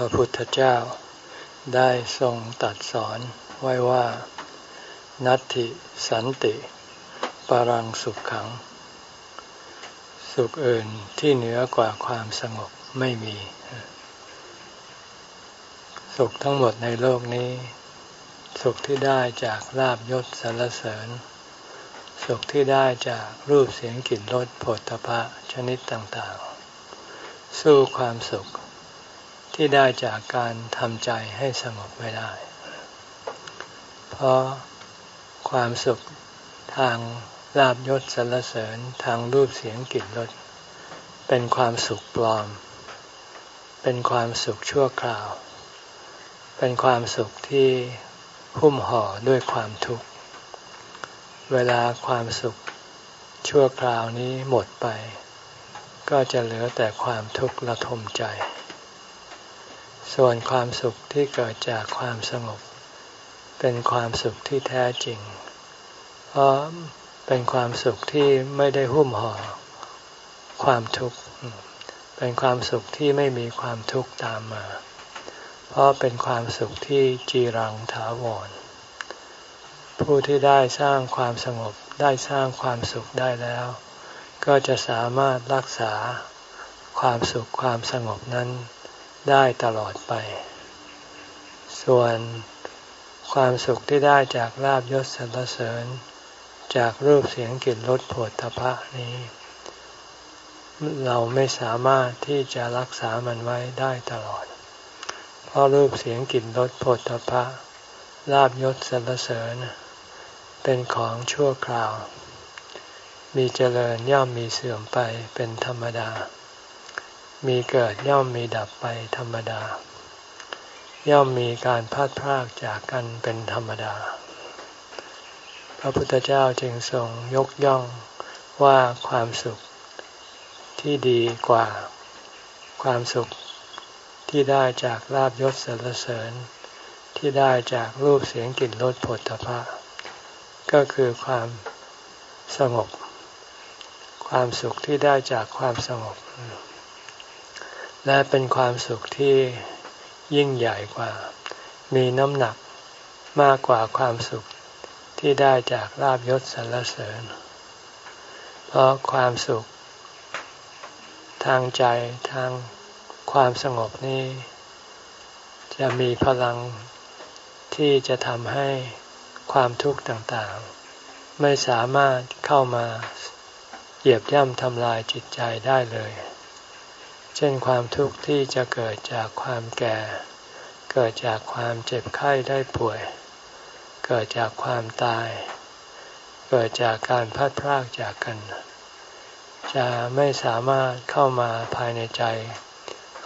ระพุทธเจ้า ได้ทรงตัดสอนไว้ว่า นัตติสันติปรังสุขขัง สุขอื่นที่เหนือกว่าความสงบไม่มี สุขทั้งหมดในโลกนี้ สุขที่ได้จากลาบยศสรรเสริญ สุขที่ได้จากรูปเสียงกลิ่นรสผลตภะชนิดต่างๆ สู้ความสุข ที่ได้จากการทำใจให้สงบไม่ได้ เพราะความสุขทางลาบยศสรรเสริญทางรูปเสียงกลิ่นรสเป็นความสุขปลอม เป็นความสุขชั่วคราว เป็นความสุขที่หุ้มห่อด้วยความทุกข์ เวลาความสุขชั่วคราวนี้หมดไป ก็จะเหลือแต่ความทุกข์ระทมใจ ส่วนความสุขที่เกิดจากความสงบ เป็นความสุขที่แท้จริง เพราะเป็นความสุขที่ไม่ได้หุ้มห่อความทุกข์ เป็นความสุขที่ไม่มีความทุกข์ตามมา เพราะเป็นความสุขที่จีรังถาวร ผู้ที่ได้สร้างความสงบได้สร้างความสุขได้แล้ว ก็จะสามารถรักษาความสุขความสงบนั้น ได้ตลอดไป ส่วนความสุขที่ได้จากลาบยศสรรเสริญ จากรูปเสียงกลิ่นรสผดทพะนี้ เราไม่สามารถที่จะรักษามันไว้ได้ตลอด เพราะรูปเสียงกลิ่นรสผดทพะลาบยศสรรเสริญ เป็นของชั่วคราว มีเจริญย่อมมีเสื่อมไปเป็นธรรมดา มีเกิดย่อมมีดับไปธรรมดา ย่อมมีการพัดพรากจากกันเป็นธรรมดา พระพุทธเจ้าจึงทรงยกย่องว่าความสุขที่ดีกว่าความสุขที่ได้จากลาบยศสรรเสริญ ที่ได้จากรูปเสียงกลิ่นรสผลตภะก็คือความสงบ ความสุขที่ได้จากความสงบ และเป็นความสุขที่ยิ่งใหญ่กว่า มีน้ำหนักมากกว่าความสุขที่ได้จากลาบยศสรรเสริญ เพราะความสุข ทางใจทางความสงบนี้ จะมีพลังที่จะทำให้ความทุกข์ต่างๆ ไม่สามารถเข้ามาเหยียบย่ำทำลายจิตใจได้เลย เช่นความทุกข์ที่จะเกิดจากความแก่ เกิดจากความเจ็บไข้ได้ป่วย เกิดจากความตาย เกิดจากการพัดพรากจากกัน จะไม่สามารถเข้ามาภายในใจ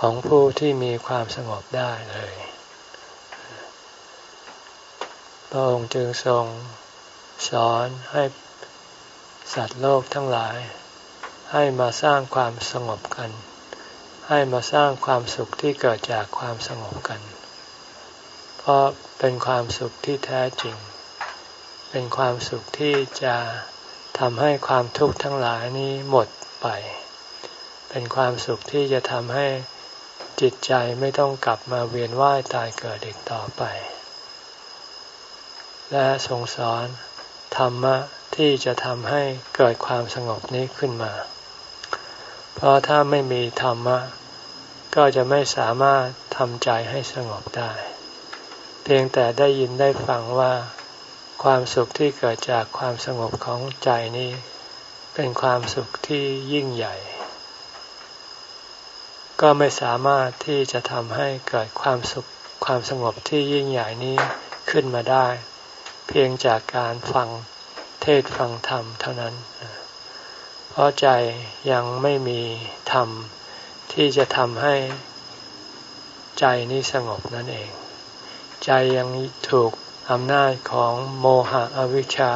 ของผู้ที่มีความสงบได้เลย พระองค์จึงทรงสอนให้สัตว์โลกทั้งหลาย ให้มาสร้างความสงบกัน ให้มาสร้างความสุขที่เกิดจากความสงบกัน เพราะเป็นความสุขที่แท้จริง เป็นความสุขที่จะทำให้ความทุกข์ทั้งหลายนี้หมดไป เป็นความสุขที่จะทำให้จิตใจไม่ต้องกลับมาเวียนว่ายตายเกิดอีกต่อไป และทรงสอนธรรมะที่จะทำให้เกิดความสงบนี้ขึ้นมา เพราะถ้าไม่มีธรรมะ ก็จะไม่สามารถทำใจให้สงบได้ เพียงแต่ได้ยินได้ฟังว่า ความสุขที่เกิดจากความสงบของใจนี้ เป็นความสุขที่ยิ่งใหญ่ ก็ไม่สามารถที่จะทำให้เกิดความสุขความสงบที่ยิ่งใหญ่นี้ขึ้นมาได้ เพียงจากการฟังเทศฟังธรรมเท่านั้น เพราะใจยังไม่มีธรรมที่จะทำให้ใจนี้สงบนั่นเอง ใจยังถูกอำนาจของโมหะอวิชชา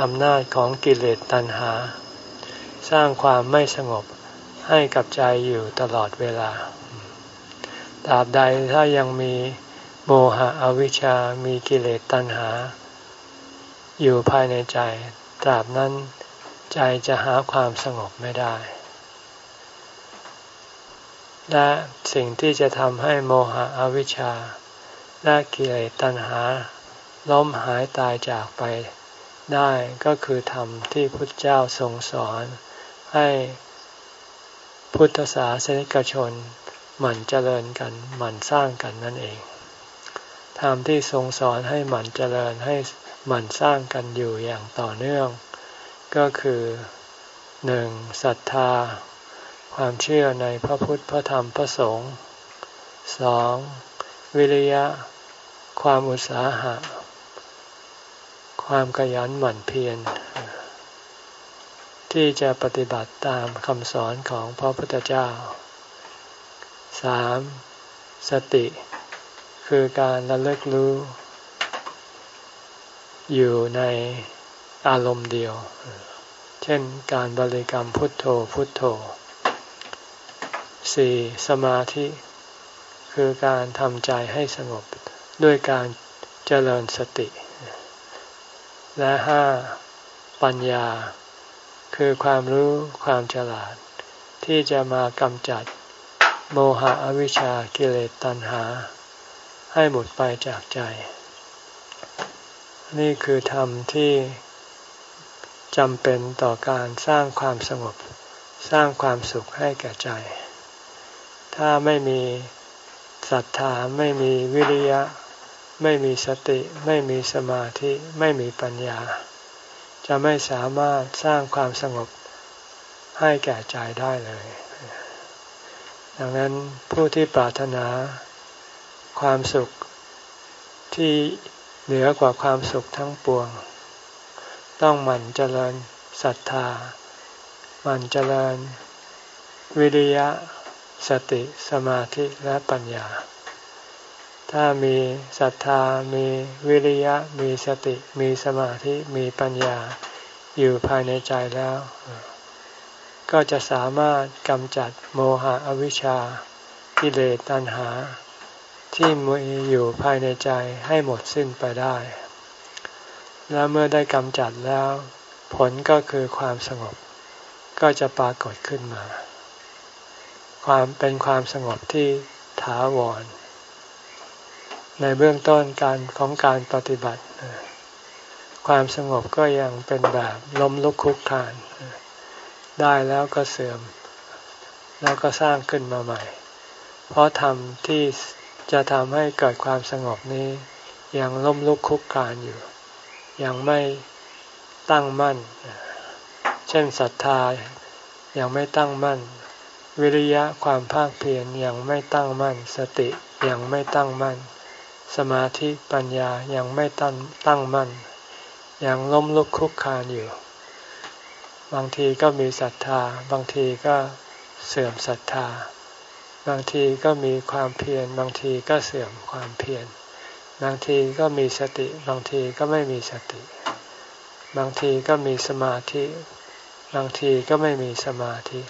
อำนาจของกิเลสตัณหา สร้างความไม่สงบให้กับใจอยู่ตลอดเวลาตราบใดถ้ายังมีโมหะอวิชชามีกิเลสตัณหา อยู่ภายในใจ ตราบนั้น ใจจะหาความสงบไม่ได้ และสิ่งที่จะทำให้โมหะอวิชชา และกิเลสตัณหา ล้มหายตายจากไปได้ก็คือธรรมที่พุทธเจ้าทรงสอน ให้พุทธศาสนิกชน หมั่นเจริญกันหมั่นสร้างกันนั่นเองธรรมที่ทรงสอนให้หมั่นเจริญให้หมั่นสร้างกันอยู่อย่างต่อเนื่อง ก็คือหนึ่งศรัทธา ความเชื่อในพระพุทธพระธรรมพระสงฆ์สองวิริยะ ความอุตสาหะ ความขยันหมั่นเพียรที่จะปฏิบัติตามคำสอนของพระพุทธเจ้าสามสติ คือการระลึกรู้ อยู่ใน อารมณ์เดียว เช่นการบริกรรมพุทโธพุทโธสี่สมาธิ คือการทำใจให้สงบด้วยการเจริญสติ และห้าปัญญา คือความรู้ความฉลาด ที่จะมากำจัดโมหะอวิชชากิเลสตัณหา ให้หมดไปจากใจ นี่คือธรรมที่ จำเป็นต่อการสร้างความสงบ สร้างความสุขให้แก่ใจ ถ้าไม่มีศรัทธาไม่มีวิริยะ ไม่มีสติ ไม่มีสมาธิไม่มีปัญญา จะไม่สามารถสร้างความสงบให้แก่ใจได้เลย ดังนั้นผู้ที่ปรารถนาความสุขที่เหนือกว่าความสุขทั้งปวง ต้องหมั่นเจริญศรัทธา หมั่นเจริญ วิริยะ สติสมาธิและปัญญา ถ้ามีศรัทธามีวิริยะมีสติมีสมาธิมีปัญญาอยู่ภายในใจแล้ว ก็จะสามารถกำจัดโมหะอวิชชากิเลสตัณหา ที่มีอยู่ภายในใจให้หมดสิ้นไปได้ และเมื่อได้กำจัดแล้ว ผลก็คือความสงบ ก็จะปรากฏขึ้นมา ความเป็นความสงบที่ถาวร ในเบื้องต้นการของการปฏิบัติ ความสงบก็ยังเป็นแบบล้มลุกคุกคาน ได้แล้วก็เสื่อม แล้วก็สร้างขึ้นมาใหม่ เพราะธรรมที่จะทำให้เกิดความสงบนี้ยังล้มลุกคุกคานอยู่ ยังไม่ตั้งมั่น เช่นศรัทธายังไม่ตั้งมั่น วิริยะความภาคเพียรยังไม่ตั้งมั่น สติยังไม่ตั้งมั่น สมาธิปัญญายังไม่ตั้งตั้งมั่น ยังล้มลุกคุกคานอยู่ บางทีก็มีศรัทธา บางทีก็เสื่อมศรัทธา บางทีก็มีความเพียร บางทีก็เสื่อมความเพียร บางทีก็มีสติ บางทีก็ไม่มีสติ บางทีก็มีสมาธิ บางทีก็ไม่มีสมาธิ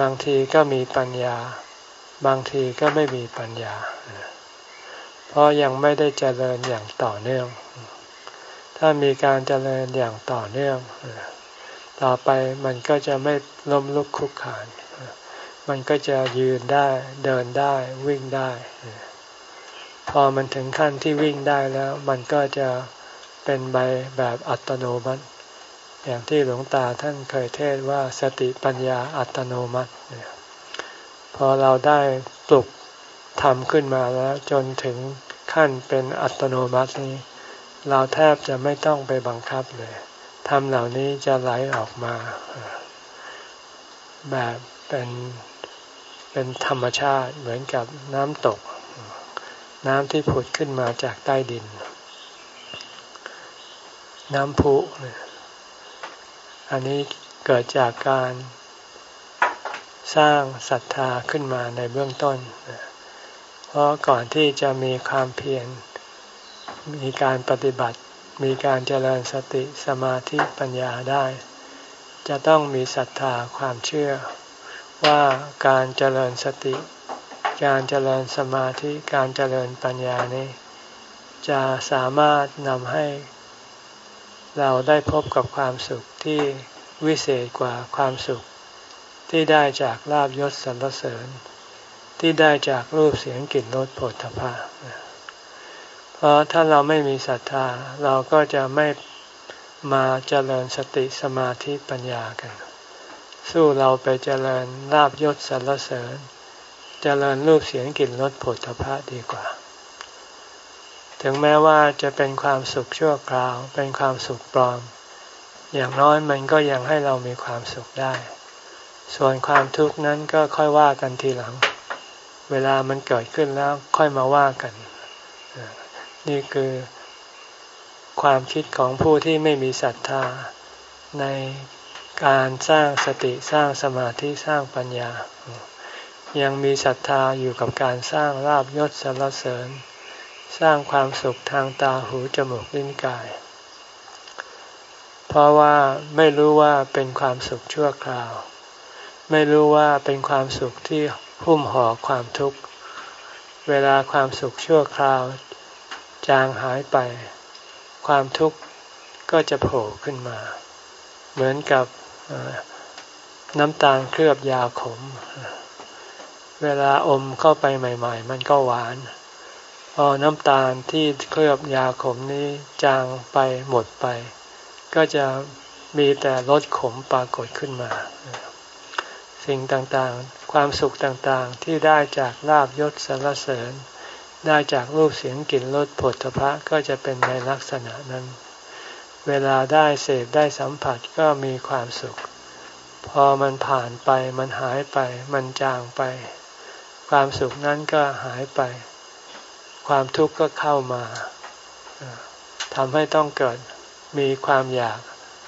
บางทีก็มีปัญญา บางทีก็ไม่มีปัญญา เพราะยังไม่ได้เจริญอย่างต่อเนื่อง ถ้ามีการเจริญอย่างต่อเนื่อง ต่อไปมันก็จะไม่ล้มลุกคุกขาน มันก็จะยืนได้เดินได้วิ่งได้ พอมันถึงขั้นที่วิ่งได้แล้ว มันก็จะเป็นใบแบบอัตโนมัติ อย่างที่หลวงตาท่านเคยเทศว่าสติปัญญาอัตโนมัติพอเราได้ปลุกทำขึ้นมาแล้วจนถึงขั้นเป็นอัตโนมัตินี้ เราแทบจะไม่ต้องไปบังคับเลยธรรมเหล่านี้จะไหลออกมา แบบเป็นเป็นธรรมชาติเหมือนกับน้ำตก น้ำที่ผุดขึ้นมาจากใต้ดิน น้ำพุอันนี้เกิดจากการสร้างศรัทธาขึ้นมาในเบื้องต้น เพราะก่อนที่จะมีความเพียร มีการปฏิบัติ มีการเจริญสติสมาธิปัญญาได้ จะต้องมีศรัทธาความเชื่อว่าการเจริญสติ การเจริญสมาธิการเจริญปัญญานี้ จะสามารถนำให้เราได้พบกับความสุขที่วิเศษกว่าความสุข ที่ได้จากลาบยศสรรเสริญ ที่ได้จากรูปเสียงกลิ่นรสผลทพะเพราะถ้าเราไม่มีศรัทธาเราก็จะไม่มาเจริญสติสมาธิปัญญากัน สู้เราไปเจริญลาบยศสรรเสริญ เจริญรูปเสียงกลิ่นรสผลทพะดีกว่า ถึงแม้ว่าจะเป็นความสุขชั่วคราว เป็นความสุขปลอม อย่างน้อยมันก็ยังให้เรามีความสุขได้ ส่วนความทุกข์นั้นก็ค่อยว่ากันทีหลัง เวลามันเกิดขึ้นแล้วค่อยมาว่ากัน นี่คือความคิดของผู้ที่ไม่มีศรัทธาในการสร้างสติสร้างสมาธิสร้างปัญญา ยังมีศรัทธาอยู่กับการสร้างราบยศสรรเสริญ สร้างความสุขทางตาหูจมูกลิ้นกาย เพราะว่าไม่รู้ว่าเป็นความสุขชั่วคราว ไม่รู้ว่าเป็นความสุขที่หุ้มห่อความทุกข์ เวลาความสุขชั่วคราว จางหายไป ความทุกข์ก็จะโผล่ขึ้นมา เหมือนกับน้ำตาลเคลือบยาขม เวลาอมเข้าไปใหม่ ๆ มันก็หวาน พอน้ำตาลที่เคลือบยาขมนี้จางไปหมดไป ก็จะมีแต่รสขมปรากฏขึ้นมา สิ่งต่างๆ ความสุขต่างๆที่ได้จากลาบยศสรรเสริญ ได้จากรูปเสียงกลิ่นรสผลพระก็จะเป็นในลักษณะนั้น เวลาได้เสพได้สัมผัสก็มีความสุข พอมันผ่านไปมันหายไป มันจางไป ความสุขนั้นก็หายไป ความทุกข์ก็เข้ามาทำให้ต้องเกิดมีความอยาก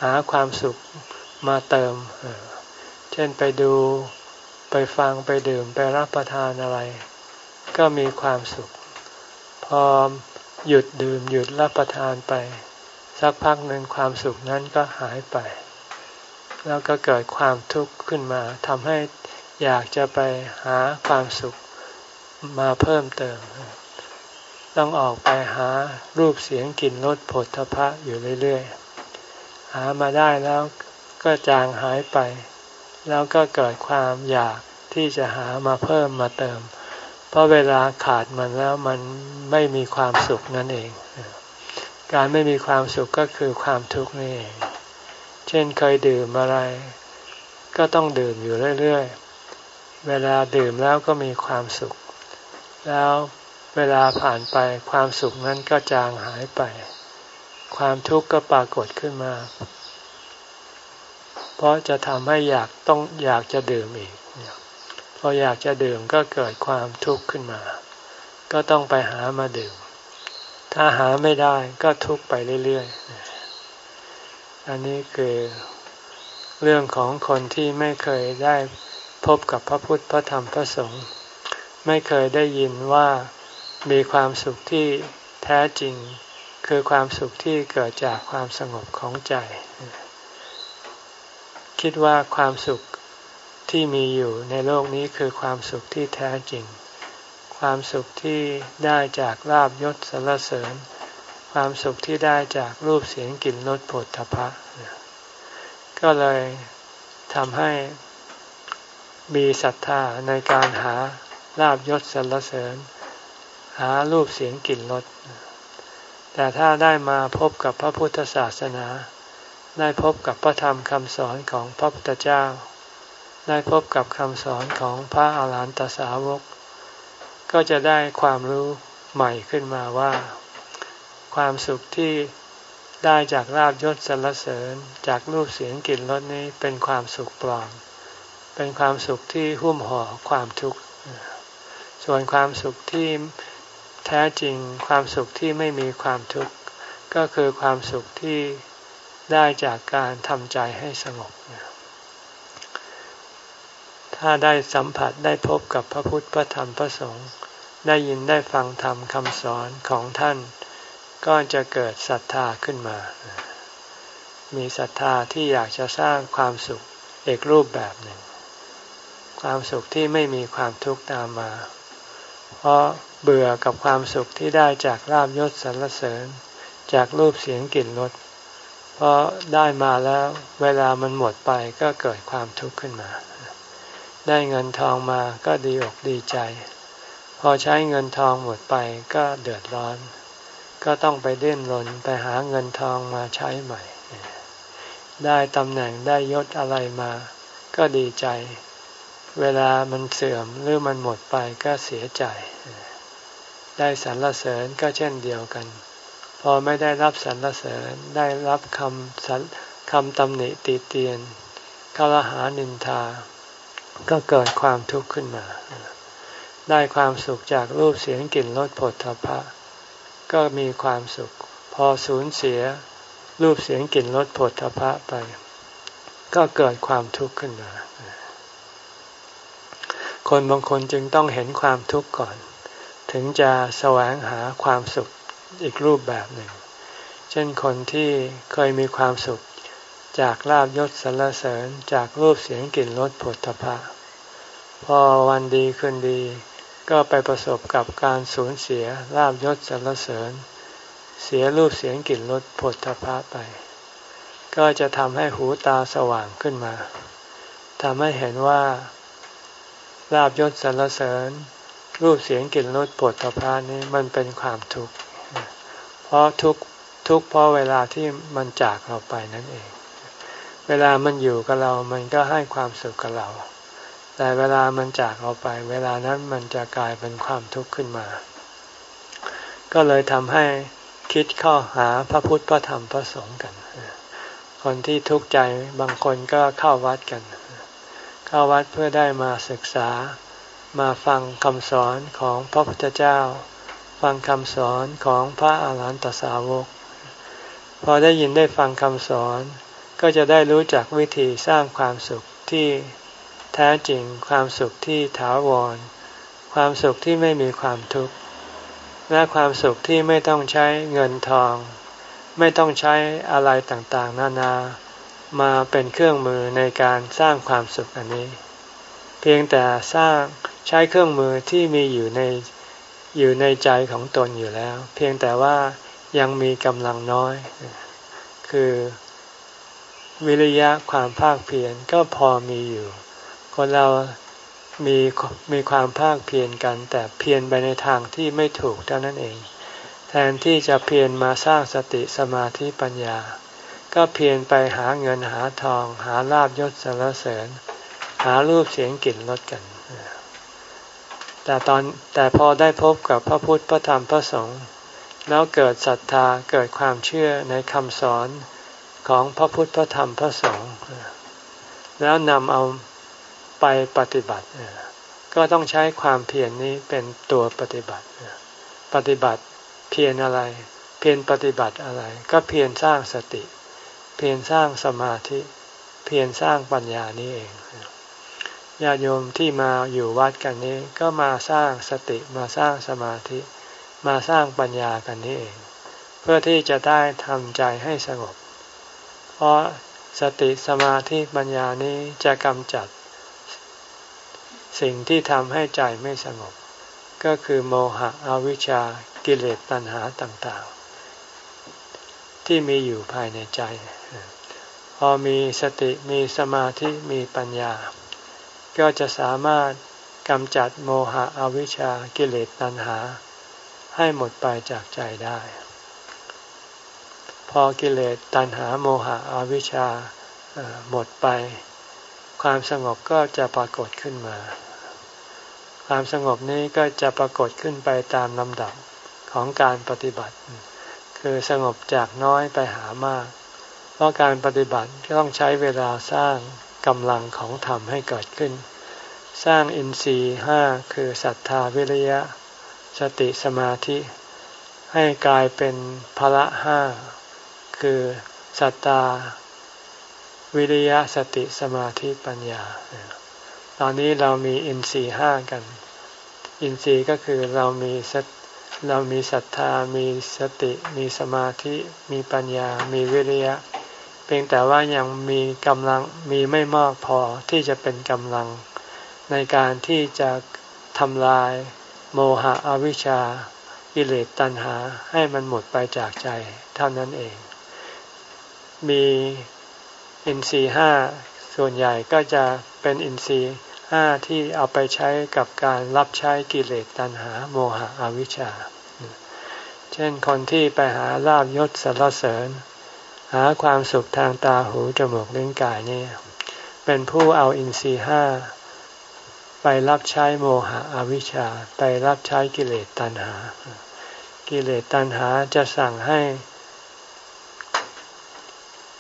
หาความสุขมาเติม เช่นไปดูไปฟังไปดื่มไปรับประทานอะไร ก็มีความสุข พอหยุดดื่มหยุดรับประทานไป สักพักหนึ่งความสุขนั้นก็หายไป แล้วก็เกิดความทุกข์ขึ้นมาทำให้ อยากจะไปหาความสุขมาเพิ่มเติม ต้องออกไปหารูปเสียงกลิ่นรสผลทพะอยู่เรื่อยๆ หามาได้แล้วก็จางหายไป แล้วก็เกิดความอยากที่จะหามาเพิ่มมาเติม เพราะเวลาขาดมันแล้วมันไม่มีความสุขนั่นเอง การไม่มีความสุขก็คือความทุกข์นี่เอง เช่นเคยดื่มอะไร ก็ต้องดื่มอยู่เรื่อยๆ เวลาดื่มแล้วก็มีความสุข แล้วเวลาผ่านไปความสุขนั้นก็จางหายไป ความทุกข์ก็ปรากฏขึ้นมา เพราะจะทำให้อยากต้องอยากจะดื่มอีกพออยากจะดื่มก็เกิดความทุกข์ขึ้นมา ก็ต้องไปหามาดื่ม ถ้าหาไม่ได้ก็ทุกข์ไปเรื่อยๆ อันนี้คือเรื่องของคนที่ไม่เคยได้ พบกับพระพุทธพระธรรมพระสงฆ์ไม่เคยได้ยินว่ามีความสุขที่แท้จริง คือความสุขที่เกิดจากความสงบของใจ คิดว่าความสุขที่มีอยู่ในโลกนี้คือความสุขที่แท้จริง ความสุขที่ได้จากลาบยศสรรเสริญ ความสุขที่ได้จากรูปเสียงกลิ่นรสผลทพะก็เลยทำให้ มีศรัทธาในการหาลาบยศสรรเสริญ หารูปเสียงกลิ่นรสแต่ถ้าได้มาพบกับพระพุทธศาสนา ได้พบกับพระธรรมคำสอนของพระพุทธเจ้า ได้พบกับคำสอนของพระอาหารหันตสาวก ก็จะได้ความรู้ใหม่ขึ้นมาว่า ความสุขที่ได้จากลาบยศสรรเสริญจากรูปเสียงกลิ่นรสนี้เป็นความสุขปลอม เป็นความสุขที่หุ้มห่อความทุกข์ ส่วนความสุขที่แท้จริงความสุขที่ไม่มีความทุกข์ ก็คือความสุขที่ได้จากการทำใจให้สงบ ถ้าได้สัมผัสได้พบกับพระพุทธพระธรรมพระสงฆ์ได้ยินได้ฟังธรรมคำสอนของท่าน ก็จะเกิดศรัทธาขึ้นมา มีศรัทธาที่อยากจะสร้างความสุขอีกรูปแบบหนึ่ง ความสุขที่ไม่มีความทุกข์ตามมา เพราะเบื่อกับความสุขที่ได้จากลาบยศสรรเสริญ จากรูปเสียงกลิ่นรสเพราะได้มาแล้วเวลามันหมดไปก็เกิดความทุกข์ขึ้นมา ได้เงินทองมาก็ดีอกดีใจ พอใช้เงินทองหมดไปก็เดือดร้อน ก็ต้องไปเดินรนไปหาเงินทองมาใช้ใหม่ ได้ตำแหน่งได้ยศอะไรมา ก็ดีใจ เวลามันเสื่อมหรือมันหมดไปก็เสียใจ ได้สรรเสริญก็เช่นเดียวกัน พอไม่ได้รับสรรเสริญได้รับคำสัคำตำหนิติเตียนกลหานินทา ก็เกิดความทุกข์ขึ้นมา ได้ความสุขจากรูปเสียงกลิ่นรสผลทพะ ก็มีความสุข พอสูญเสียรูปเสียงกลิ่นรสผลทพะไป ก็เกิดความทุกข์ขึ้นมา คนบางคนจึงต้องเห็นความทุกข์ก่อน ถึงจะแสวงหาความสุขอีกรูปแบบหนึ่ง เช่นคนที่เคยมีความสุขจากลาบยศสรรเสริญจากรูปเสียงกลิ่นรสผลตภะพอวันดีคืนดี ก็ไปประสบกับการสูญเสียลาบยศสรรเสริญ เสียรูปเสียงกลิ่นรสผลตภะไป ก็จะทำให้หูตาสว่างขึ้นมาทำให้เห็นว่า ลาบยศสรรเสริญ รูปเสียงกลิ่นรสผลตภะนี้มันเป็นความทุกข์เพราะทุกทุกเพราะเวลาที่มันจากเราไปนั่นเอง เวลามันอยู่กับเรา มันก็ให้ความสุขกับเรา แต่เวลามันจากเราไป เวลานั้นมันจะกลายเป็นความทุกข์ขึ้นมา ก็เลยทำให้คิดเข้าหาพระพุทธพระธรรมพระสงฆ์กัน คนที่ทุกข์ใจบางคนก็เข้าวัดกัน เข้าวัดเพื่อได้มาศึกษา มาฟังคำสอนของพระพุทธเจ้า ฟังคำสอนของพระอาหารหันตสาวก พอได้ยินได้ฟังคำสอน ก็จะได้รู้จักวิธีสร้างความสุขที่แท้จริงความสุขที่ถาวร ความสุขที่ไม่มีความทุกข์และความสุขที่ไม่ต้องใช้เงินทอง ไม่ต้องใช้อะไรต่างๆ นานา มาเป็นเครื่องมือในการสร้างความสุขอันนี้ เพียงแต่สร้างใช้เครื่องมือที่มีอยู่ในอยู่ในใจของตนอยู่แล้ว เพียงแต่ว่ายังมีกำลังน้อย คือวิริยะความภาคเพียรก็พอมีอยู่ คนเรามีมีความภาคเพียรกัน แต่เพียรไปในทางที่ไม่ถูกเท่านั้นเอง แทนที่จะเพียรมาสร้างสติสมาธิปัญญา ก็เพียรไปหาเงินหาทอง หาลาบยศสรรเสริญ หารูปเสียงกลิ่นรสกัน แต่ตอนแต่พอได้พบกับพระพุทธพระธรรมพระสงฆ์แล้วเกิดศรัทธาเกิดความเชื่อในคำสอนของพระพุทธพระธรรมพระสงฆ์แล้วนำเอาไปปฏิบัติ ก็ต้องใช้ความเพียรนนี้เป็นตัวปฏิบัติ ปฏิบัติเพียรอะไร เพียรปฏิบัติอะไร ก็เพียรสร้างสติ เพียรสร้างสมาธิ เพียรสร้างปัญญานี้เองญาติโยมที่มาอยู่วัดกันนี้ก็มาสร้างสติมาสร้างสมาธิ มาสร้างปัญญากันนี้เอง เพื่อที่จะได้ทำใจให้สงบ เพราะสติสมาธิปัญญานี้จะกำจัด สิ่งที่ทำให้ใจไม่สงบ ก็คือโมหะอวิชชากิเลสตัณหาต่างๆ ที่มีอยู่ภายในใจ พอมีสติมีสมาธิมีปัญญา ก็จะสามารถกำจัดโมหะอวิชชากิเลสตัณหา ให้หมดไปจากใจได้ พอกิเลสตัณหาโมหะอวิชชาหมดไป ความสงบก็จะปรากฏขึ้นมา ความสงบนี้ก็จะปรากฏขึ้นไปตามลำดับของการปฏิบัติ คือสงบจากน้อยไปหามาก ราะการปฏิบัติก็ต้องใช้เวลาสร้างกำลังของธรรมให้เกิดขึ้น สร้างอินทรีย์ห้าคือศรัทธาวิริยะ สติสมาธิ ให้กลายเป็นพละห้าคือสัตตาวิริยะสติสมาธิปัญญา ตอนนี้เรามีอินทรีห้ากัน อินทรีย์ก็คือเรามีสเรามีศรัทธา มีสติ มีสมาธิ มีปัญญา มีวิริยะ พียงแต่ว่ายังมีกำลังมีไม่มากพอที่จะเป็นกำลัง ในการที่จะทำลายโมหะอวิชชาอิเลตตัณหาให้มันหมดไปจากใจเท่านั้นเอง มีอินทรีห้าส่วนใหญ่ก็จะเป็นอินทรีห้าที่เอาไปใช้กับการรับใช้กิเลสตัณหาโมหะอวิชชา เช่นคนที่ไปหาลาบยศสรรเสริญ หาความสุขทางตาหูจมูกลิ้นกายนี่เป็นผู้เอาอินทรีห้าไปรับใช้โมหะอวิชชาไปรับใช้กิเลสตัณหา กิเลสตัณหาจะสั่งให้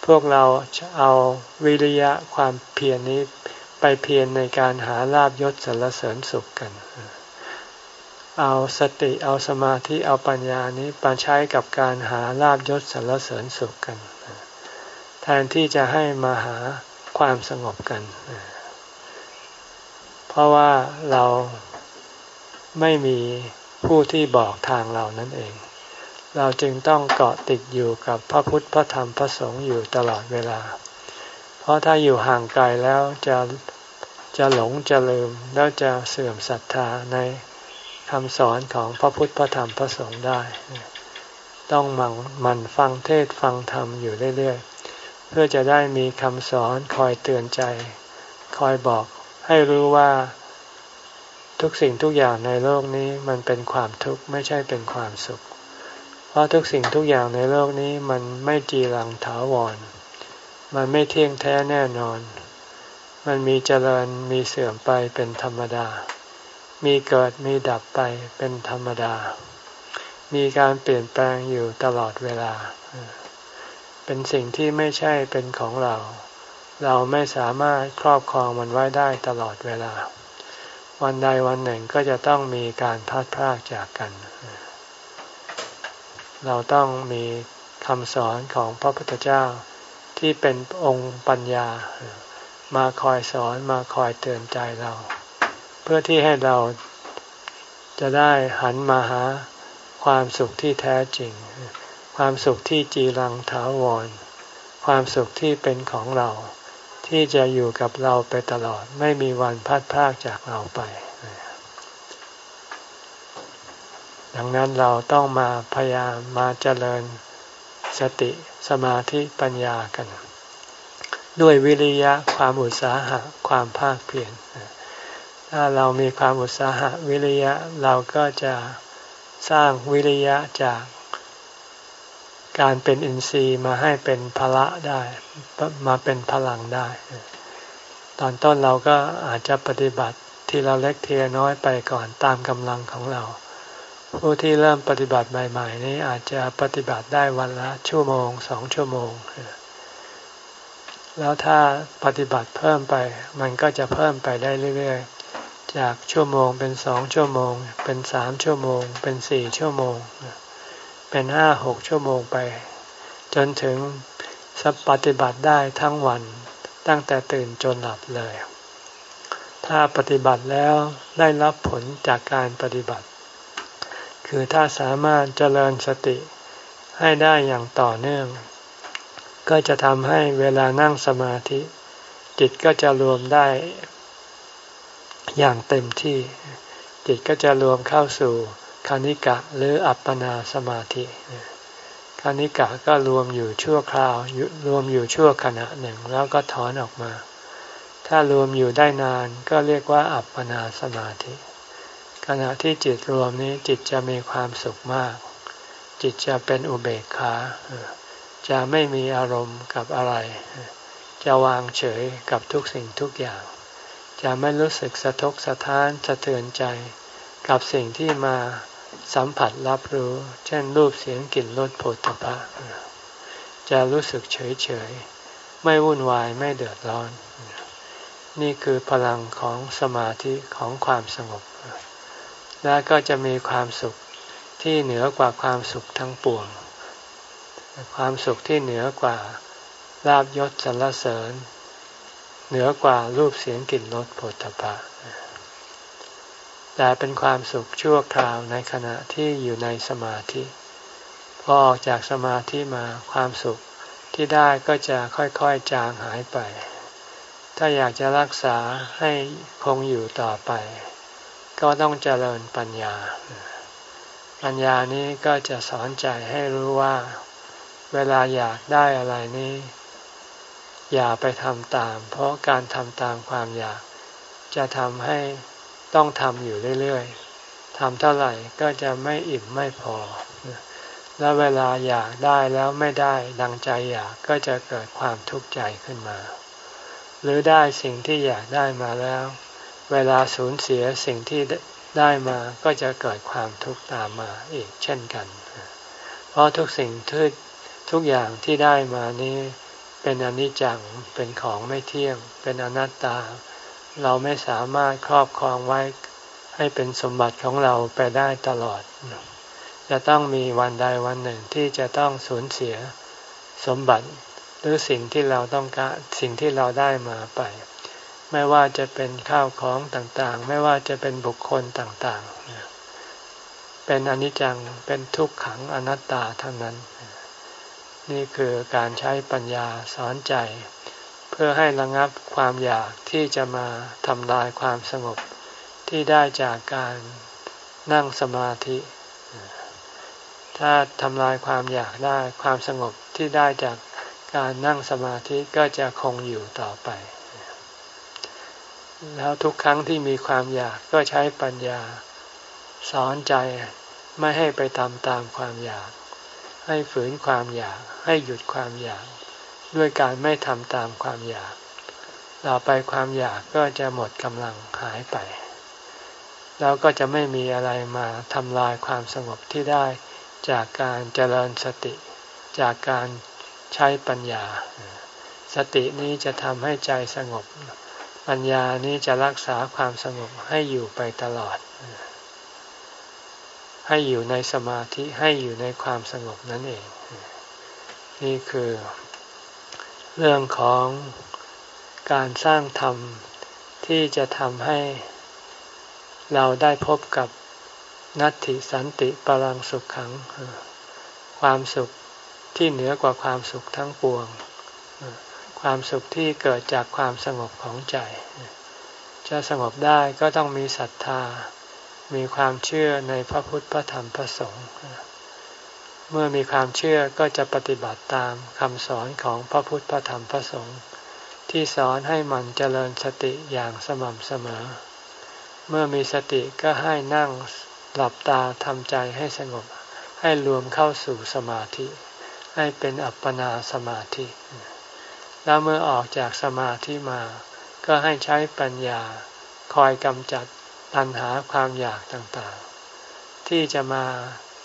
พวกเราเอาวิริยะความเพียรนี้ไปเพียรในการหาลาบยศสรรเสริญสุขกัน เอาสติเอาสมาธิเอาปัญญานี้ไปใช้กับการหาลาบยศสรรเสริญสุขกัน แทนที่จะให้มาหาความสงบกัน เพราะว่าเราไม่มีผู้ที่บอกทางเรานั่นเอง เราจึงต้องเกาะติดอยู่กับพระพุทธพระธรรมพระสงฆ์อยู่ตลอดเวลา เพราะถ้าอยู่ห่างไกลแล้วจะจะหลงจะลืมแล้วจะเสื่อมศรัทธาใน คำสอนของพระพุทธพระธรรมพระสงฆ์ได้ ต้องมันมันฟังเทศฟังธรรมอยู่เรื่อยๆ เพื่อจะได้มีคำสอนคอยเตือนใจ คอยบอกให้รู้ว่าทุกสิ่งทุกอย่างในโลกนี้มันเป็นความทุกข์ไม่ใช่เป็นความสุข เพราะทุกสิ่งทุกอย่างในโลกนี้มันไม่จีรังถาวร มันไม่เที่ยงแท้แน่นอน มันมีเจริญมีเสื่อมไปเป็นธรรมดา มีเกิดมีดับไปเป็นธรรมดา มีการเปลี่ยนแปลงอยู่ตลอดเวลา เป็นสิ่งที่ไม่ใช่เป็นของเรา เราไม่สามารถครอบครองมันไว้ได้ตลอดเวลา วันใดวันหนึ่งก็จะต้องมีการพัดพรากจากกัน เราต้องมีคำสอนของพระพุทธเจ้าที่เป็นองค์ปัญญา มาคอยสอนมาคอยเตือนใจเรา พื่อที่ให้เราจะได้หันมาหาความสุขที่แท้จริง ความสุขที่จีรังถาวร ความสุขที่เป็นของเรา ที่จะอยู่กับเราไปตลอดไม่มีวันพัดพากจากเราไป ดังนั้นเราต้องมาพยายามมาเจริญสติสมาธิปัญญากัน ด้วยวิริยะความอุตสาหะความภาคเพียร ถ้าเรามีความอุตสาหะวิริยะเราก็จะสร้างวิริยะจากการเป็นอินทรีย์มาให้เป็นพละได้มาเป็นพลังได้ ตอนต้นเราก็อาจจะปฏิบัติที่เราเล็กเทียน้อยไปก่อนตามกำลังของเรา ผู้ที่เริ่มปฏิบัติใหม่ ๆ นี้อาจจะปฏิบัติได้วันละชั่วโมงสองชั่วโมง แล้วถ้าปฏิบัติเพิ่มไป มันก็จะเพิ่มไปได้เรื่อย ๆ จากชั่วโมงเป็นสองชั่วโมง เป็นสามชั่วโมง เป็นสี่ชั่วโมง เป็นห้าหกชั่วโมงไป จนถึงสัปฏิบัติได้ทั้งวันตั้งแต่ตื่นจนหลับเลย ถ้าปฏิบัติแล้วได้รับผลจากการปฏิบัติ คือถ้าสามารถเจริญสติให้ได้อย่างต่อเนื่อง ก็จะทำให้เวลานั่งสมาธิ จิตก็จะรวมได้ อย่างเต็มที่ จิตก็จะรวมเข้าสู่คานิกะหรืออัปปนาสมาธิคานิกะก็รวมอยู่ชั่วคราวรวมอยู่ชั่วขณะหนึ่งแล้วก็ถอนออกมา ถ้ารวมอยู่ได้นานก็เรียกว่าอัปปนาสมาธิ ขณะที่จิตรวมนี้จิตจะมีความสุขมาก จิตจะเป็นอุเบกขาจะไม่มีอารมณ์กับอะไร จะวางเฉยกับทุกสิ่งทุกอย่าง จะไม่รู้สึกสะทกสะท้านสะเทือนใจ กับสิ่งที่มาสัมผัสรับรู้ เช่นรูปเสียงกลิ่นรสผลตภะจะรู้สึกเฉยเฉยไม่วุ่นวายไม่เดือดร้อน นี่คือพลังของสมาธิของความสงบ และก็จะมีความสุขที่เหนือกว่าความสุขทั้งปวง ความสุขที่เหนือกว่าลาบยศสรรเสริญ เหนือกว่ารูปเสียงกลิ่นรสผลตภะแต่เป็นความสุขชั่วคราวในขณะที่อยู่ในสมาธิพอออกจากสมาธิมาความสุขที่ได้ก็จะค่อยๆจางหายไป ถ้าอยากจะรักษาให้คงอยู่ต่อไป ก็ต้องเจริญปัญญา ปัญญานี้ก็จะสอนใจให้รู้ว่า เวลาอยากได้อะไรนี้ อย่าไปทำตาม เพราะการทำตามความอยาก จะทำให้ต้องทำอยู่เรื่อยๆทำเท่าไหร่ก็จะไม่อิ่มไม่พอ แล้วเวลาอยากได้แล้วไม่ได้ดังใจอยากก็จะเกิดความทุกข์ใจขึ้นมา หรือได้สิ่งที่อยากได้มาแล้ว เวลาสูญเสียสิ่งที่ได้มาก็จะเกิดความทุกข์ตามมาอีกเช่นกัน เพราะทุกสิ่งทุกทุกอย่างที่ได้มานี้ เป็นอนิจจังเป็นของไม่เที่ยง เป็นอนัตตา เราไม่สามารถครอบครองไว้ให้เป็นสมบัติของเราไปได้ตลอด จะต้องมีวันใดวันหนึ่งที่จะต้องสูญเสียสมบัติหรือสิ่งที่เราต้องการสิ่งที่เราได้มาไป ไม่ว่าจะเป็นข้าวของต่างๆ ไม่ว่าจะเป็นบุคคลต่างๆ เป็นอนิจจังเป็นทุกขังอนัตตาเท่านั้น นี่คือการใช้ปัญญาสอนใจ เพื่อให้ระงับความอยากที่จะมาทำลายความสงบที่ได้จากการนั่งสมาธิ ถ้าทำลายความอยากได้ความสงบที่ได้จากการนั่งสมาธิก็จะคงอยู่ต่อไป แล้วทุกครั้งที่มีความอยากก็ใช้ปัญญา สอนใจไม่ให้ไปทำตามความอยาก ให้ฝืนความอยาก ให้หยุดความอยาก ด้วยการไม่ทำตามความอยากต่อไปความอยากก็จะหมดกำลังหายไป แล้วก็จะไม่มีอะไรมาทำลายความสงบที่ได้จากการเจริญสติ จากการใช้ปัญญา สตินี้จะทำให้ใจสงบ ปัญญานี้จะรักษาความสงบให้อยู่ไปตลอด ให้อยู่ในสมาธิให้อยู่ในความสงบนั่นเอง นี่คือ เรื่องของการสร้างธรรมที่จะทำให้เราได้พบกับนัตติสันติปรังสุขขัง ความสุขที่เหนือกว่าความสุขทั้งปวง ความสุขที่เกิดจากความสงบของใจ จะสงบได้ก็ต้องมีศรัทธา มีความเชื่อในพระพุทธพระธรรมพระสงฆ์เมื่อมีความเชื่อก็จะปฏิบัติตามคำสอนของพระพุทธพระธรรมพระสงฆ์ที่สอนให้มันเจริญสติอย่างสม่ำเสมอ เมื่อมีสติก็ให้นั่งหลับตาทำใจให้สงบ ให้รวมเข้าสู่สมาธิ ให้เป็นอัปปนาสมาธิ แล้วเมื่อออกจากสมาธิมา ก็ให้ใช้ปัญญาคอยกำจัด ตัณหาความอยากต่างๆ ที่จะมา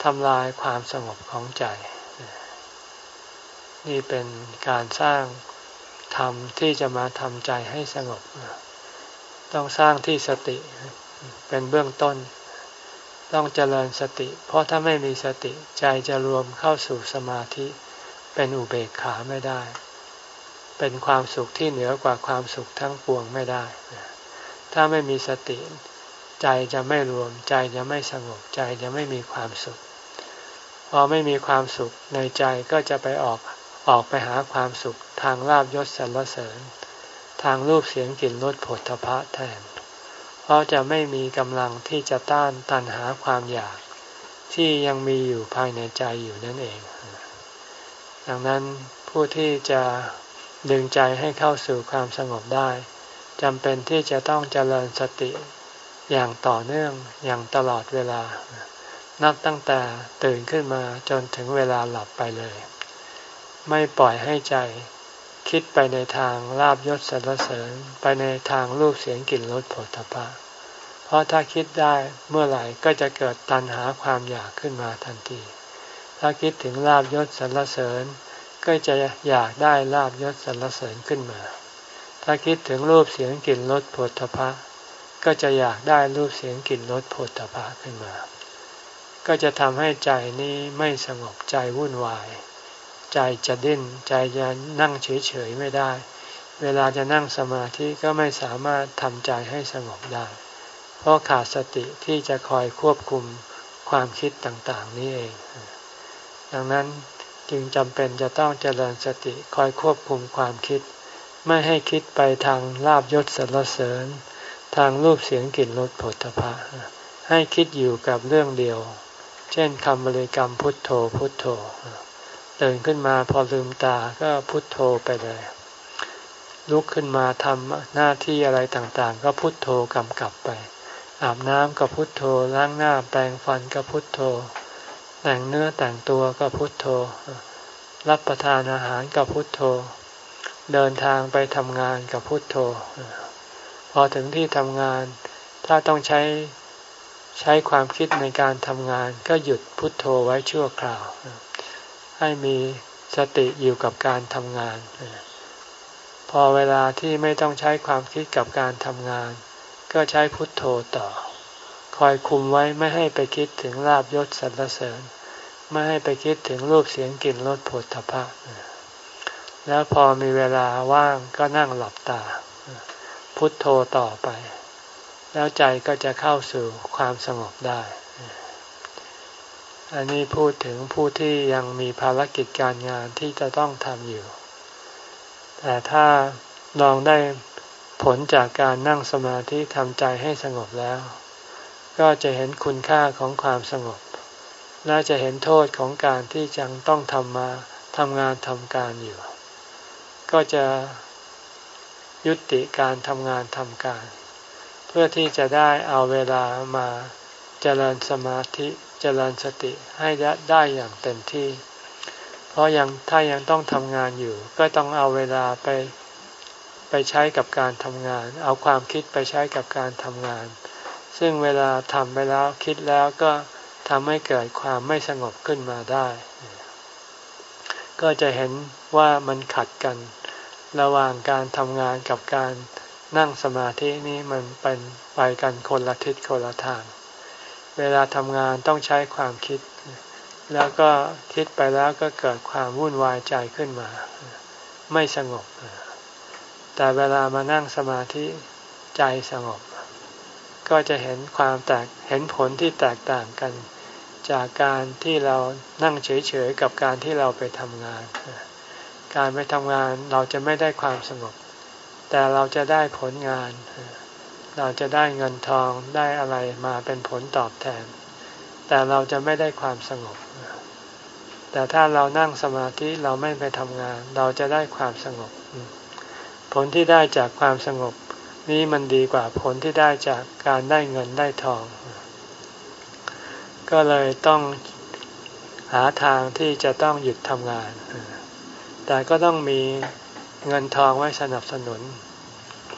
ทำลายความสงบของใจ นี่เป็นการสร้างธรรมที่จะมาทำใจให้สงบ ต้องสร้างที่สติเป็นเบื้องต้น ต้องเจริญสติ เพราะถ้าไม่มีสติใจจะรวมเข้าสู่สมาธิเป็นอุเบกขาไม่ได้ เป็นความสุขที่เหนือกว่าความสุขทั้งปวงไม่ได้ ถ้าไม่มีสติ ใจจะไม่รวม ใจจะไม่สงบ ใจจะไม่มีความสุข พอไม่มีความสุขในใจก็จะไปออกออกไปหาความสุขทางลาบยศสรรเสริญ ทางรูปเสียงกลิ่นรสผลทพะแทน เพราะจะไม่มีกำลังที่จะต้านตันหาความอยาก ที่ยังมีอยู่ภายในใจอยู่นั่นเอง ดังนั้นผู้ที่จะดึงใจให้เข้าสู่ความสงบได้จำเป็นที่จะต้องเจริญสติ อย่างต่อเนื่องอย่างตลอดเวลา นับตั้งแต่ตื่นขึ้นมาจนถึงเวลาหลับไปเลย ไม่ปล่อยให้ใจ คิดไปในทางลาบยศสรรเสริญไปในทางรูปเสียงกลิ่นรสผลตภะเพราะถ้าคิดได้เมื่อไหร่ก็จะเกิดตัณหาความอยากขึ้นมาทันที ถ้าคิดถึงลาบยศสรรเสริญ ก็จะอยากได้ลาบยศสรรเสริญขึ้นมา ถ้าคิดถึงรูปเสียงกลิ่นรสผลตภะ ก็จะอยากได้รูปเสียงกลิ่นรสผลตภะขึ้นมา ก็จะทำให้ใจนี้ไม่สงบใจวุ่นวาย ใจจะดิ้นใจจะนั่งเฉยๆไม่ได้ เวลาจะนั่งสมาธิก็ไม่สามารถทำใจให้สงบได้ เพราะขาดสติที่จะคอยควบคุมความคิดต่างๆนี้เอง ดังนั้นจึงจำเป็นจะต้องเจริญสติคอยควบคุมความคิด ไม่ให้คิดไปทางลาบยศสรรเสริญ ทางรูปเสียงกลิ่นรสผลตภะให้คิดอยู่กับเรื่องเดียว เช่นคำบริกรรมพุทโธพุทโธตื่นขึ้นมาพอลืมตาก็พุทโธไปเลย ลุกขึ้นมาทำหน้าที่อะไรต่างๆ ก็พุทโธกำกับไป อาบน้ำก็พุทโธล้างหน้าแปรงฟันก็พุทโธ แต่งเนื้อแต่งตัวก็พุทโธ รับประทานอาหารก็พุทโธ เดินทางไปทำงานก็พุทโธ อถึงที่ทำงาน ถ้าต้องใช้ใช้ความคิดในการทำงาน ก็หยุดพุดโทโธไว้ชั่วคราว ให้มีสติอยู่กับการทำงาน พอเวลาที่ไม่ต้องใช้ความคิดกับการทำงาน ก็ใช้พุทโธต่อ คอยคุมไว้ไม่ให้ไปคิดถึงลาบยศสรรเสริญ ไม่ให้ไปคิดถึงรูปเสียงกลิ่นรสผลทพะ แล้วพอมีเวลาว่างก็นั่งหลับตา พุทโธต่อไป แล้วใจก็จะเข้าสู่ความสงบได้ อันนี้พูดถึงผู้ที่ยังมีภารกิจการงานที่จะต้องทำอยู่ แต่ถ้าลองได้ผลจากการนั่งสมาธิทำใจให้สงบแล้ว ก็จะเห็นคุณค่าของความสงบ และจะเห็นโทษของการที่จังต้องทำมาทำงานทำการอยู่ ก็จะ ยุติการทำงานทำการ เพื่อที่จะได้เอาเวลามาเจริญสมาธิเจริญสติให้ได้อย่างเต็มที่ เพราะยังถ้ายังต้องทำงานอยู่ ก็ต้องเอาเวลาไปไปใช้กับการทำงาน เอาความคิดไปใช้กับการทำงาน ซึ่งเวลาทำไปแล้วคิดแล้วก็ทำให้เกิดความไม่สงบขึ้นมาได้ ก็จะเห็นว่ามันขัดกัน ระหว่างการทำงานกับการนั่งสมาธินี้มันเป็นไปกันคนละทิศคนละทาง เวลาทำงานต้องใช้ความคิด แล้วก็คิดไปแล้วก็เกิดความวุ่นวายใจขึ้นมา ไม่สงบ แต่เวลามานั่งสมาธิใจสงบ ก็จะเห็นความแตกเห็นผลที่แตกต่างกัน จากการที่เรานั่งเฉยๆกับการที่เราไปทำงาน การไปทำงานเราจะไม่ได้ความสงบ แต่เราจะได้ผลงาน เราจะได้เงินทองได้อะไรมาเป็นผลตอบแทน แต่เราจะไม่ได้ความสงบ แต่ถ้าเรานั่งสมาธิเราไม่ไปทำงาน เราจะได้ความสงบ ผลที่ได้จากความสงบ นี้มันดีกว่าผลที่ได้จากการได้เงินได้ทอง ก็เลยต้องหาทางที่จะต้องหยุดทำงาน แต่ก็ต้องมีเงินทองไว้สนับสนุน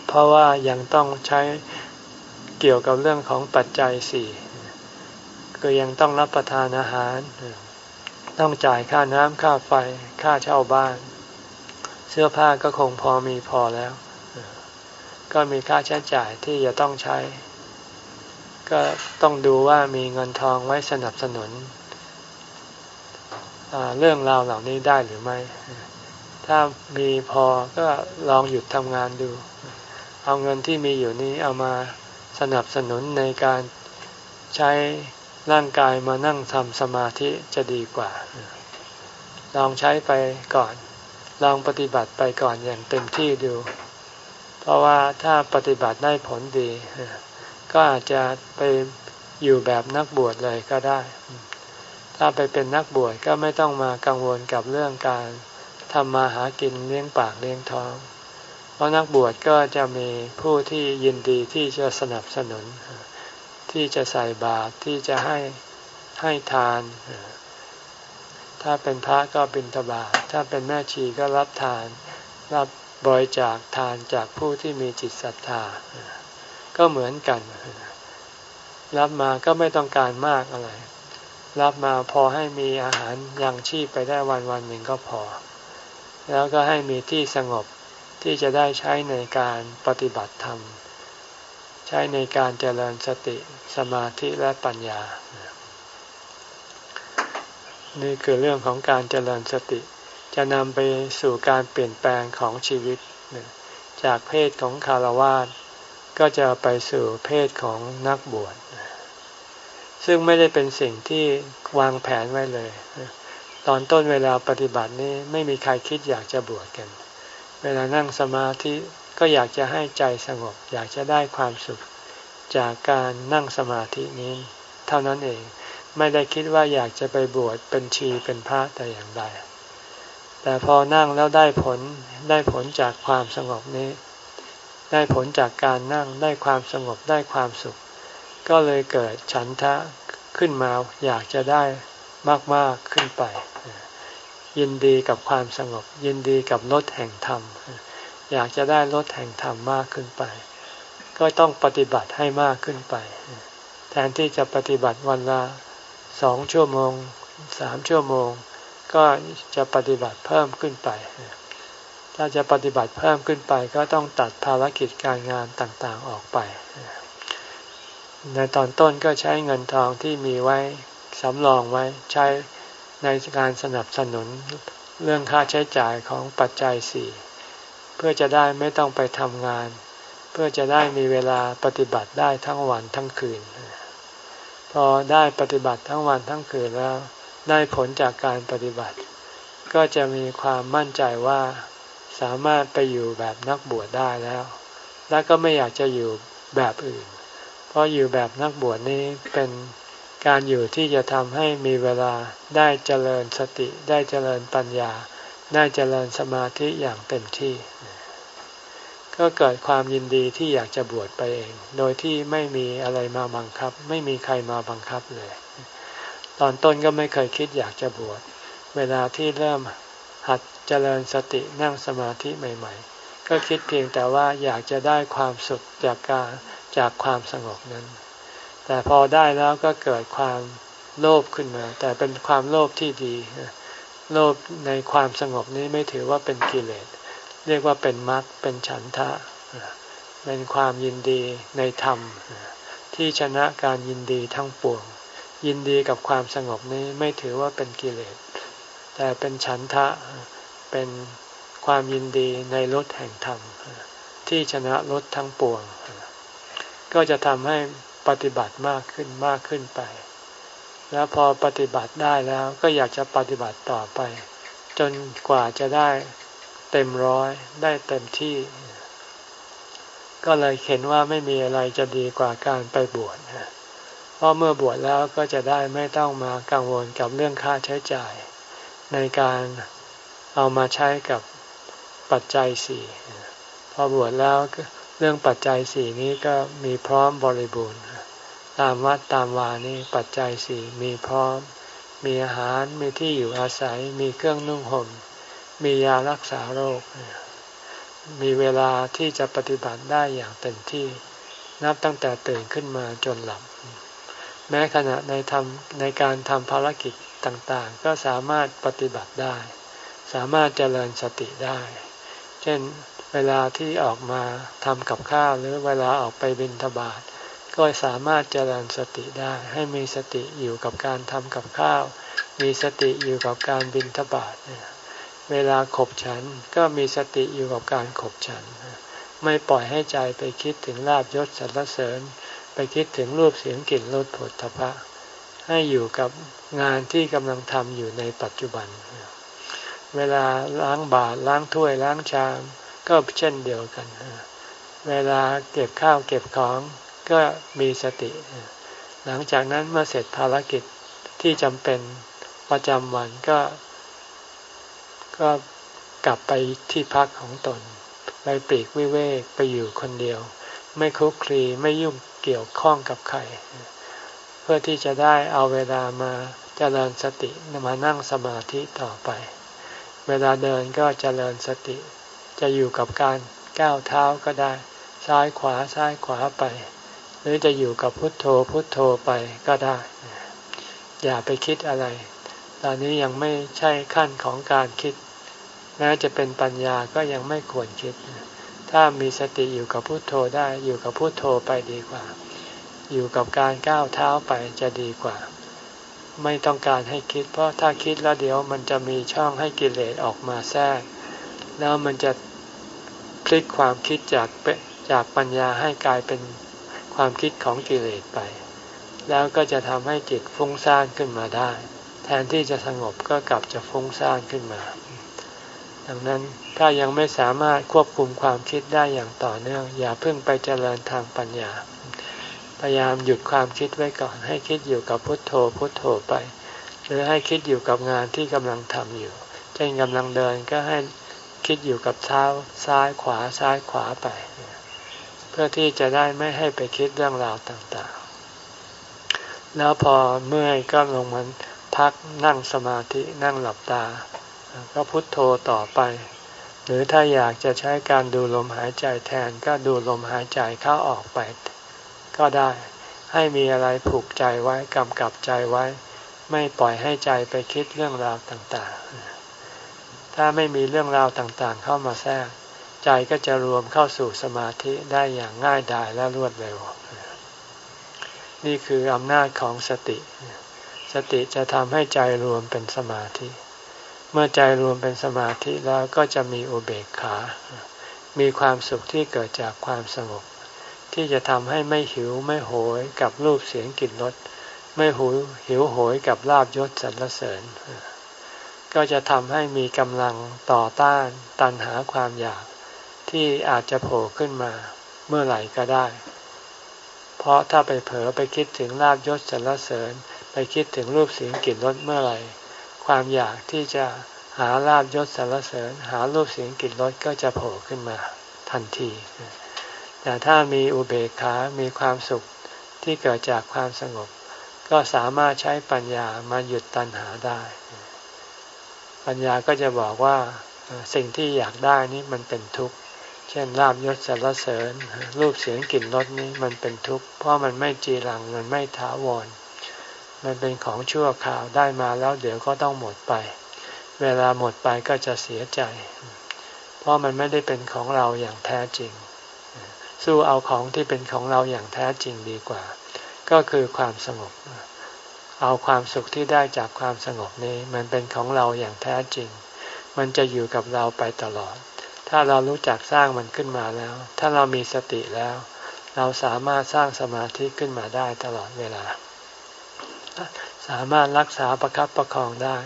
เพราะว่ายังต้องใช้เกี่ยวกับเรื่องของปัจจัยสี่ก็ยังต้องรับประทานอาหาร ต้องจ่ายค่าน้ำค่าไฟ ค่าเช่าบ้าน เสื้อผ้าก็คงพอมีพอแล้ว ก็มีค่าใช้จ่ายที่จะต้องใช้ ก็ต้องดูว่ามีเงินทองไว้สนับสนุนเรื่องราวเหล่านี้ได้หรือไม่ ถ้ามีพอก็ลองหยุดทำงานดู เอาเงินที่มีอยู่นี้เอามาสนับสนุนในการใช้ร่างกายมานั่งทำสมาธิจะดีกว่า ลองใช้ไปก่อน ลองปฏิบัติไปก่อนอย่างเต็มที่ดู เพราะว่าถ้าปฏิบัติได้ผลดี ก็อาจจะไปอยู่แบบนักบวชเลยก็ได้ ถ้าไปเป็นนักบวชก็ไม่ต้องมากังวลกับเรื่องการ ทำมาหากินเลี้ยงปากเลี้ยงท้อง เพราะนักบวชก็จะมีผู้ที่ยินดีที่จะสนับสนุน ที่จะใส่บาตรที่จะให้ให้ทาน ถ้าเป็นพระก็บิณฑบาตถ้าเป็นแม่ชีก็รับทาน รับบริจาคทานจากผู้ที่มีจิตศรัทธา ก็เหมือนกัน รับมาก็ไม่ต้องการมากอะไร รับมาพอให้มีอาหารยังชีพไปได้วันวันหนึ่งก็พอ แล้วก็ให้มีที่สงบที่จะได้ใช้ในการปฏิบัติธรรม ใช้ในการเจริญสติสมาธิและปัญญา นี่คือเรื่องของการเจริญสติ จะนำไปสู่การเปลี่ยนแปลงของชีวิต จากเพศของคารวาสก็จะไปสู่เพศของนักบวชซึ่งไม่ได้เป็นสิ่งที่วางแผนไว้เลย ตอนต้นเวลาปฏิบัตินี้ไม่มีใครคิดอยากจะบวชกัน เวลานั่งสมาธิก็อยากจะให้ใจสงบ อยากจะได้ความสุขจากการนั่งสมาธินี้ เท่านั้นเองไม่ได้คิดว่าอยากจะไปบวชเป็นชีเป็นพระแต่อย่างใด แต่พอนั่งแล้วได้ผลได้ผลจากความสงบนี้ ได้ผลจากการนั่งได้ความสงบได้ความสุข ก็เลยเกิดฉันทะขึ้นมาอยากจะได้ มาก ๆ ขึ้นไป ยินดีกับความสงบ ยินดีกับลดแห่งธรรม อยากจะได้ลดแห่งธรรมมากขึ้นไป ก็ต้องปฏิบัติให้มากขึ้นไป แทนที่จะปฏิบัติวันละสองชั่วโมงสามชั่วโมง ก็จะปฏิบัติเพิ่มขึ้นไป ถ้าจะปฏิบัติเพิ่มขึ้นไป ก็ต้องตัดภารกิจการงานต่างๆออกไปในตอนต้นก็ใช้เงินทองที่มีไว้ สำรองไว้ใช้ในการสนับสนุนเรื่องค่าใช้จ่ายของปัจจัยสี่เพื่อจะได้ไม่ต้องไปทำงาน เพื่อจะได้มีเวลาปฏิบัติได้ทั้งวันทั้งคืน พอได้ปฏิบัติทั้งวันทั้งคืนแล้ว ได้ผลจากการปฏิบัติ ก็จะมีความมั่นใจว่าสามารถไปอยู่แบบนักบวชได้แล้ว และก็ไม่อยากจะอยู่แบบอื่น เพราะอยู่แบบนักบวชนี้เป็น การอยู่ที่จะทำให้มีเวลาได้เจริญสติได้เจริญปัญญา ได้เจริญสมาธิอย่างเต็มที่ ก็เกิดความยินดีที่อยากจะบวชไปเอง โดยที่ไม่มีอะไรมาบังคับ ไม่มีใครมาบังคับเลย ตอนต้นก็ไม่เคยคิดอยากจะบวชเวลาที่เริ่มหัดเจริญสตินั่งสมาธิใหม่ ๆ ก็คิดเพียงแต่ว่าอยากจะได้ความสุขจากการจากความสงบนั้น แต่พอได้แล้วก็เกิดความโลภขึ้นมา แต่เป็นความโลภที่ดี โลภในความสงบนี้ไม่ถือว่าเป็นกิเลส เรียกว่าเป็นมรรคเป็นฉันทะ เป็นความยินดีในธรรม ที่ชนะการยินดีทั้งปวง ยินดีกับความสงบนี้ไม่ถือว่าเป็นกิเลส แต่เป็นฉันทะ เป็นความยินดีในรถแห่งธรรม ที่ชนะรถทั้งปวง ก็จะทำให้ ปฏิบัติมากขึ้นมากขึ้นไป แล้วพอปฏิบัติได้แล้วก็อยากจะปฏิบัติต่อไป จนกว่าจะได้เต็มร้อยได้เต็มที่ ก็เลยเห็นว่าไม่มีอะไรจะดีกว่าการไปบวชเพราะเมื่อบวชแล้วก็จะได้ไม่ต้องมากังวลกับเรื่องค่าใช้จ่าย ในการเอามาใช้กับปัจจัยสี่พอบวชแล้วเรื่องปัจจัยสี่นี้ก็มีพร้อมบริบูรณ์ ตามวัดตามวานี่ปัจจัยสี่มีพร้อม มีอาหารมีที่อยู่อาศัย มีเครื่องนุ่งห่ม มียารักษาโรค มีเวลาที่จะปฏิบัติได้อย่างเต็มที่ นับตั้งแต่ตื่นขึ้นมาจนหลับ แม้ขณะในทำในการทำภารกิจต่างๆ ก็สามารถปฏิบัติได้ สามารถเจริญสติได้ เช่นเวลาที่ออกมาทำกับข้าวหรือเวลาออกไปบินทบาท ก็สามารถเจริญสติได้ให้มีสติอยู่กับการทำกับข้าว มีสติอยู่กับการบินทบาทเวลาขบฉันก็มีสติอยู่กับการขบฉัน ไม่ปล่อยให้ใจไปคิดถึงลาบยศสรรเสริญ ไปคิดถึงรูปเสียงกลิ่นรสผลทพะ ให้อยู่กับงานที่กำลังทำอยู่ในปัจจุบัน เวลาล้างบาตรล้างถ้วยล้างชาม ก็เช่นเดียวกัน เวลาเก็บข้าวเก็บของ ก็มีสติ หลังจากนั้นเมื่อเสร็จภารกิจที่จำเป็นประจำวันก็ ก็กลับไปที่พักของตน ไปปลีกวิเวกไปอยู่คนเดียว ไม่คุกคลีไม่ยุ่งเกี่ยวข้องกับใคร เพื่อที่จะได้เอาเวลามาเจริญสติมานั่งสมาธิต่อไป เวลาเดินก็เจริญสติ จะอยู่กับการก้าวเท้าก็ได้ ซ้ายขวาซ้ายขวาไป หรือจะอยู่กับพุทโธพุทโธไปก็ได้ อย่าไปคิดอะไร ตอนนี้ยังไม่ใช่ขั้นของการคิดแม้จะเป็นปัญญาก็ยังไม่ควรคิด ถ้ามีสติอยู่กับพุทโธได้อยู่กับพุทโธไปดีกว่า อยู่กับการก้าวเท้าไปจะดีกว่า ไม่ต้องการให้คิด เพราะถ้าคิดแล้วเดี๋ยวมันจะมีช่องให้กิเลสออกมาแทรก แล้วมันจะพลิกความคิดจากจากปัญญาให้กลายเป็น ความคิดของกิเลสไป แล้วก็จะทำให้จิตฟุ้งซ่านขึ้นมาได้ แทนที่จะสงบก็กลับจะฟุ้งซ่านขึ้นมา ดังนั้นถ้ายังไม่สามารถควบคุมความคิดได้อย่างต่อเนื่อง อย่าเพิ่งไปเจริญทางปัญญา พยายามหยุดความคิดไว้ก่อนให้คิดอยู่กับพุทโธพุทโธไป หรือให้คิดอยู่กับงานที่กำลังทำอยู่จเช่นกำลังเดินก็ให้คิดอยู่กับเท้าซ้ายขวาซ้ายขวาไป พื่อที่จะได้ไม่ให้ไปคิดเรื่องราวต่างๆ แล้วพอเมื่อยก็ลงมันพักนั่งสมาธินั่งหลับตา ก็พุทโธต่อไป หรือถ้าอยากจะใช้การดูลมหายใจแทนก็ดูลมหายใจเข้าออกไป ก็ได้ให้มีอะไรผูกใจไว้กำกับใจไว้ ไม่ปล่อยให้ใจไปคิดเรื่องราวต่างๆ ถ้าไม่มีเรื่องราวต่างๆ เข้ามาแทรก ใจก็จะรวมเข้าสู่สมาธิได้อย่างง่ายดายและรวดเร็ว นี่คืออำนาจของสติ สติจะทำให้ใจรวมเป็นสมาธิ เมื่อใจรวมเป็นสมาธิแล้วก็จะมีอุเบกขา มีความสุขที่เกิดจากความสงบที่จะทำให้ไม่หิวไม่โหยกับรูปเสียงกลิ่นรสไม่หูหิวโหยกับลาบยศสรรเสริญ ก็จะทำให้มีกำลังต่อต้านตันหาความอยาก ที่อาจจะโผล่ขึ้นมาเมื่อไหร่ก็ได้ เพราะถ้าไปเผลอไปคิดถึงลาบยศสรรเสริญ ไปคิดถึงรูปเสียงกลิ่นรสเมื่อไหร่ ความอยากที่จะหาลาบยศสรรเสริญ หารูปเสียงกลิ่นรสก็จะโผล่ขึ้นมาทันที แต่ถ้ามีอุเบกขา มีความสุขที่เกิดจากความสงบ ก็สามารถใช้ปัญญามาหยุดตัณหาได้ ปัญญาก็จะบอกว่าสิ่งที่อยากได้นี้มันเป็นทุกข์ เช่นลาบยศสรรเสริญรูปเสียงกลิ่นรสนี้มันเป็นทุกข์เพราะมันไม่จีรังมันไม่ถาวร มันเป็นของชั่วข่าวได้มาแล้วเดี๋ยวก็ต้องหมดไป เวลาหมดไปก็จะเสียใจ เพราะมันไม่ได้เป็นของเราอย่างแท้จริง สู้เอาของที่เป็นของเราอย่างแท้จริงดีกว่า ก็คือความสงบ เอาความสุขที่ได้จากความสงบนี้ มันเป็นของเราอย่างแท้จริง มันจะอยู่กับเราไปตลอด ถ้าเรารู้จักสร้างมันขึ้นมาแล้ว ถ้าเรามีสติแล้ว เราสามารถสร้างสมาธิขึ้นมาได้ตลอดเวลา สามารถรักษาประคับประคองได้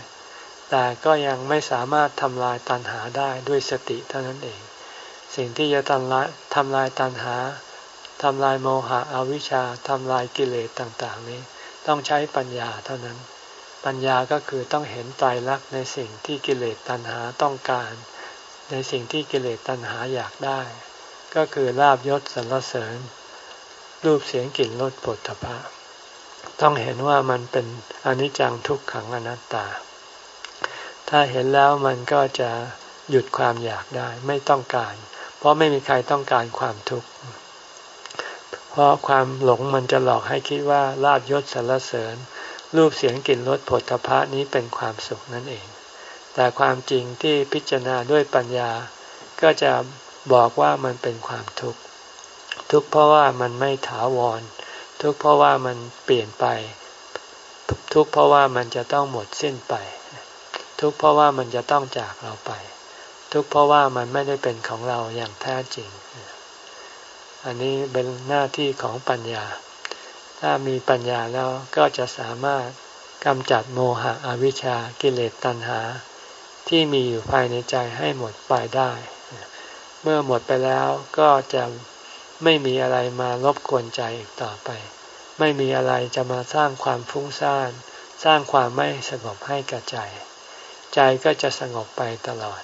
แต่ก็ยังไม่สามารถทำลายตัณหาได้ด้วยสติเท่านั้นเอง สิ่งที่จะทำลายทำลายตัณหาทำลายโมหะอวิชชาทำลายกิเลสต่างๆ นี้ ต้องใช้ปัญญาเท่านั้น ปัญญาก็คือต้องเห็นตายรักในสิ่งที่กิเลสตัณหาต้องการ ในสิ่งที่กิเลสตัณหาอยากได้ ก็คือลาบยศสรรเสริญ รูปเสียงกลิ่นรสผลถภะต้องเห็นว่ามันเป็นอนิจจังทุกขังอนัตตา ถ้าเห็นแล้วมันก็จะหยุดความอยากได้ไม่ต้องการ เพราะไม่มีใครต้องการความทุกข์เพราะความหลงมันจะหลอกให้คิดว่าลาบยศสรรเสริญ รูปเสียงกลิ่นรสผลทพะนี้เป็นความสุขนั่นเอง แต่ความจริงที่พิจารณาด้วยปัญญา ก็จะบอกว่ามันเป็นความทุกข์ ทุกข์เพราะว่ามันไม่ถาวร ทุกข์เพราะว่ามันเปลี่ยนไป ทุกข์เพราะว่ามันจะต้องหมดสิ้นไป ทุกข์เพราะว่ามันจะต้องจากเราไป ทุกข์เพราะว่ามันไม่ได้เป็นของเราอย่างแท้จริง อันนี้เป็นหน้าที่ของปัญญา ถ้ามีปัญญาแล้วก็จะสามารถกำจัดโมหะอวิชชากิเลสตัณหา ที่มีอยู่ภายในใจให้หมดไปได้ เมื่อหมดไปแล้วก็จะไม่มีอะไรมารบกวนใจอีกต่อไป ไม่มีอะไรจะมาสร้างความฟุ้งซ่าน สร้างความไม่สงบให้กับใจ ใจก็จะสงบไปตลอด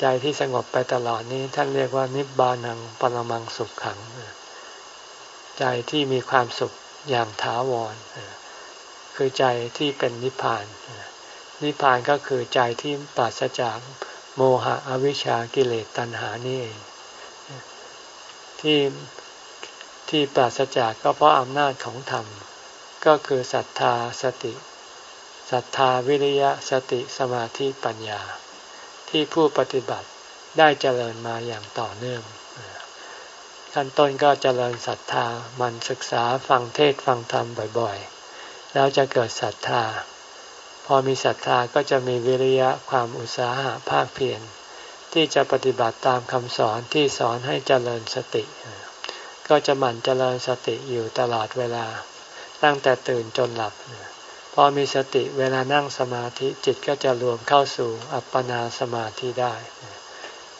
ใจที่สงบไปตลอดนี้ท่านเรียกว่านิบานังปรมังสุขขัง ใจที่มีความสุขอย่างถาวร คือใจที่เป็นนิพพาน นิพพานก็คือใจที่ปราศจากโมหะอวิชชากิเลสตัณหานี่เองที่ที่ปราศจากก็เพราะอำนาจของธรรม ก็คือศรัทธาสติศรัทธาวิริยะสติสมาธิปัญญา ที่ผู้ปฏิบัติได้เจริญมาอย่างต่อเนื่องขั้นต้นก็เจริญศรัทธามันศึกษาฟังเทศฟังธรรมบ่อยๆ แล้วจะเกิดศรัทธา อมีศรัทธาก็จะมีวิริยะความอุตสาหะภาคเพียรที่จะปฏิบัติตามคำสอนที่สอนให้เจริญสติ ก็จะหมั่นเจริญสติอยู่ตลอดเวลา ตั้งแต่ตื่นจนหลับ พอมีสติเวลานั่งสมาธิจิตก็จะรวมเข้าสู่อัปปนาสมาธิได้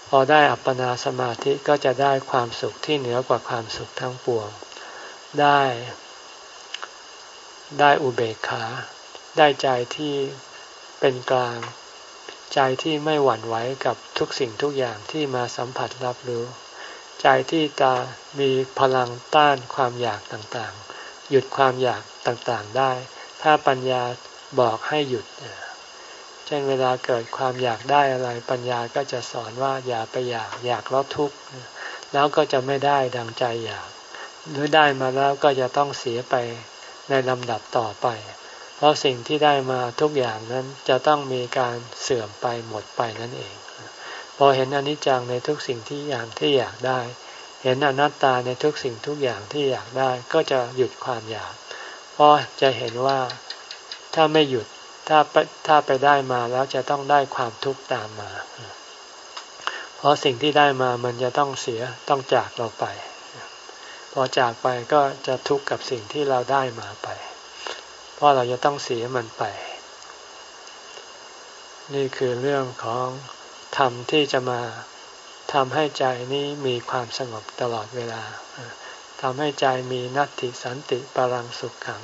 พอได้อัปปนาสมาธิก็จะได้ความสุขที่เหนือกว่าความสุขทั้งปวง ได้ ได้อุเบกขา ได้ใจที่เป็นกลาง ใจที่ไม่หวั่นไหวกับทุกสิ่งทุกอย่างที่มาสัมผัสรับรู้ ใจที่จะมีพลังต้านความอยากต่างๆ หยุดความอยากต่างๆได้ ถ้าปัญญาบอกให้หยุดเช่นเวลาเกิดความอยากได้อะไร ปัญญาก็จะสอนว่าอย่าไปอยากอยากแล้วทุกข์แล้วก็จะไม่ได้ดังใจอยาก หรือได้มาแล้วก็จะต้องเสียไปในลำดับต่อไป เพราะสิ่งที่ได้มาทุกอย่างนั้นจะต้องมีการเสื่อมไปหมดไปนั่นเอง พอเห็นอนิจจังในทุกสิ่งที่อย่างที่อยากได้ เห็นอนัตตาในทุกสิ่งทุกอย่างที่อยากได้ก็จะหยุดความอยาก เพราะจะเห็นว่าถ้าไม่หยุดถ้าไปถ้าไปได้มาแล้วจะต้องได้ความทุกข์ตามมา เพราะสิ่งที่ได้มามันจะต้องเสียต้องจากเราไป พอจากไปก็จะทุกข์กับสิ่งที่เราได้มาไป เพราะเราจะต้องเสียมันไป นี่คือเรื่องของธรรมที่จะมาทำให้ใจนี้มีความสงบตลอดเวลาทำให้ใจมีนัตติสันติปรังสุขขัง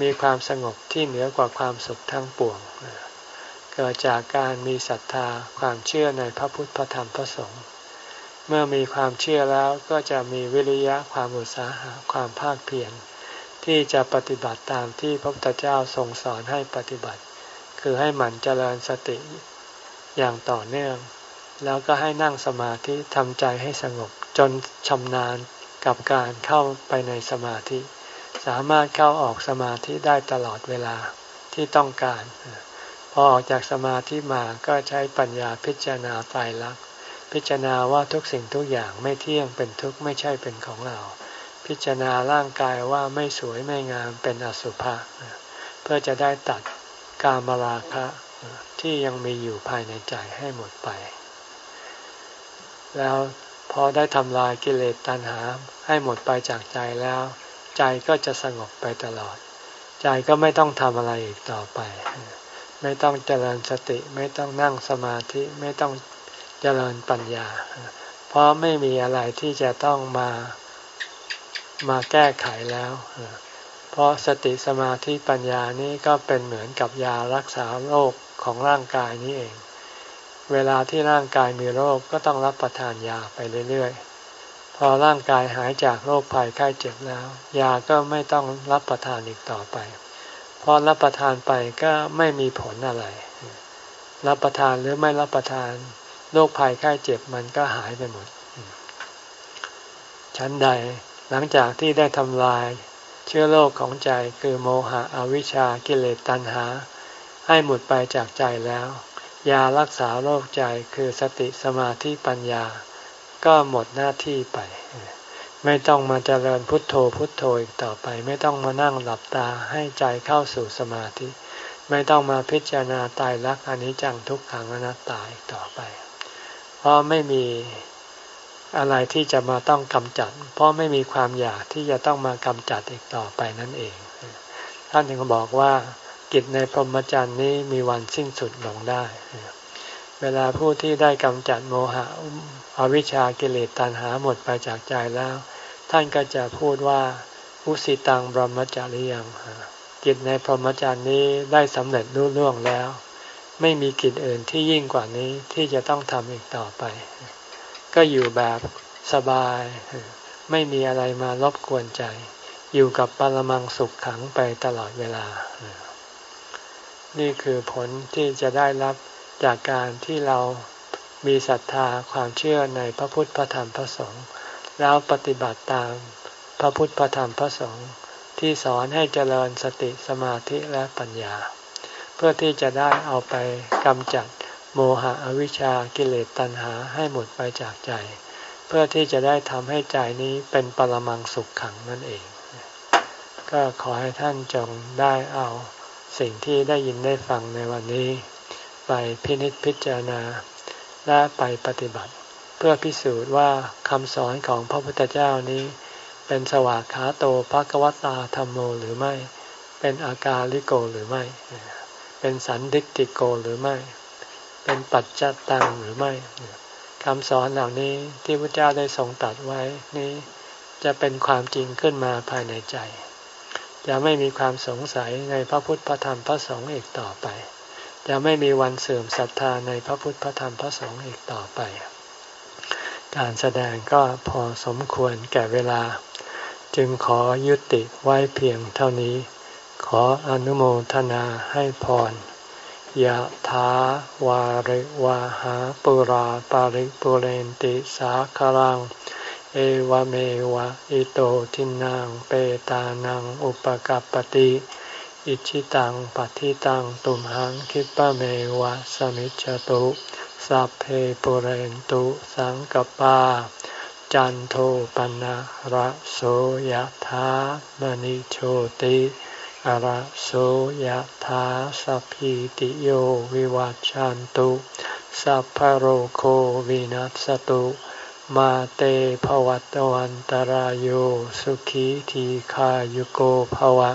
มีความสงบที่เหนือกว่าความสุขทั้งปวง เกิดจากการมีศรัทธาความเชื่อในพระพุทธพระธรรมพระสงฆ์เมื่อมีความเชื่อแล้วก็จะมีวิริยะความอุตสาหะความภาคเพียร ที่จะปฏิบัติตามที่พระพุทธเจ้าทรงสอนให้ปฏิบัติ คือให้หมั่นเจริญสติอย่างต่อเนื่อง แล้วก็ให้นั่งสมาธิทำใจให้สงบจนชำนาญกับการเข้าไปในสมาธิ สามารถเข้าออกสมาธิได้ตลอดเวลาที่ต้องการ พอออกจากสมาธิมาก็ใช้ปัญญาพิจารณาตายรักพิจารณาว่าทุกสิ่งทุกอย่างไม่เที่ยงเป็นทุกข์ไม่ใช่เป็นของเรา พิจารณาร่างกายว่าไม่สวยไม่งามเป็นอสุภะเพื่อจะได้ตัดกามราคะที่ยังมีอยู่ภายในใจให้หมดไป แล้วพอได้ทำลายกิเลสตัณหาให้หมดไปจากใจแล้ว ใจก็จะสงบไปตลอด ใจก็ไม่ต้องทำอะไรอีกต่อไป ไม่ต้องเจริญสติไม่ต้องนั่งสมาธิไม่ต้องเจริญปัญญา เพราะไม่มีอะไรที่จะต้องมา มาแก้ไขแล้ว เพราะสติสมาธิปัญญานี้ก็เป็นเหมือนกับยารักษาโรคของร่างกายนี้เอง เวลาที่ร่างกายมีโรคก็ต้องรับประทานยาไปเรื่อยๆ พอร่างกายหายจากโรคภัยไข้เจ็บแล้ว ยาก็ไม่ต้องรับประทานอีกต่อไป พอรับประทานไปก็ไม่มีผลอะไร รับประทานหรือไม่รับประทานโรคภัยไข้เจ็บมันก็หายไปหมดชั้นใด หลังจากที่ได้ทำลายเชื้อโรคของใจคือโมหะอวิชชากิเลสตัณหา ให้หมดไปจากใจแล้ว ยารักษาโรคใจคือสติสมาธิปัญญา ก็หมดหน้าที่ไป ไม่ต้องมาเจริญพุทโธพุทโธอีกต่อไป ไม่ต้องมานั่งหลับตาให้ใจเข้าสู่สมาธิ ไม่ต้องมาพิจารณาตายรักอนิจจังทุกขังอนัตตาอีกต่อไป เพราะไม่มี อะไรที่จะมาต้องกำจัด เพราะไม่มีความอยากที่จะต้องมากำจัดอีกต่อไปนั่นเอง ท่านถึงบอกว่ากิจในพรหมจรรย์นี้มีวันสิ้นสุดลงได้ เวลาผู้ที่ได้กำจัดโมหะอวิชชากิเลสตัณหาหมดไปจากใจแล้ว ท่านก็จะพูดว่าอุสิตังบรมจาริยังกิจในพรหมจรรย์นี้ได้สำเร็จรุ่ล่วงแล้ว ไม่มีกิจอื่นที่ยิ่งกว่านี้ที่จะต้องทำอีกต่อไป ก็อยู่แบบสบาย ไม่มีอะไรมารบกวนใจ อยู่กับปรมังสุขขังไปตลอดเวลา นี่คือผลที่จะได้รับจากการที่เรามีศรัทธาความเชื่อในพระพุทธพระธรรมพระสงฆ์แล้วปฏิบัติตามพระพุทธพระธรรมพระสงฆ์ที่สอนให้เจริญสติสมาธิและปัญญา เพื่อที่จะได้เอาไปกำจัด โมหะอวิชชากิเลสตัณหาให้หมดไปจากใจ เพื่อที่จะได้ทำให้ใจนี้เป็นปรมังสุขขังนั่นเอง ก็ขอให้ท่านจงได้เอาสิ่งที่ได้ยินได้ฟังในวันนี้ ไปพินิจพิจารณา และไปปฏิบัติ เพื่อพิสูจน์ว่าคำสอนของพระพุทธเจ้านี้ เป็นสวากขาโตภกวตาธรรมโมหรือไม่ เป็นอากาลิโกหรือไม่ เป็นสันดิติโกหรือไม่ เป็นปัจจัตังหรือไม่คำสอนเหล่านี้ที่พระเจ้าได้ทรงตัดไว้นี้จะเป็นความจริงขึ้นมาภายในใจ จะไม่มีความสงสัยในพระพุทธพระธรรมพระสงฆ์อีกต่อไป จะไม่มีวันเสื่อมศรัทธาในพระพุทธพระธรรมพระสงฆ์อีกต่อไป การแสดงก็พอสมควรแก่เวลา จึงขอยุติไว้เพียงเท่านี้ ขออนุโมทนาให้พร ยะถาวาริวาหาปุราปาริปุเรนติสาคลัง เอวเมวะอิโตทินังเปตานังอุปกัปติ อิชิตังปฏิตังตุมหังคิปะเมวะสมิจจตุสัพเพปุเรนตุสังกปา จันโทปนะระโสยธามณิโชติ อระโสยธาสัพพิติโยวิวัจจันตุ สัพพโรโควินัสตุ มาเตภวัตวันตารโยสุขีทีขายุโกภวะ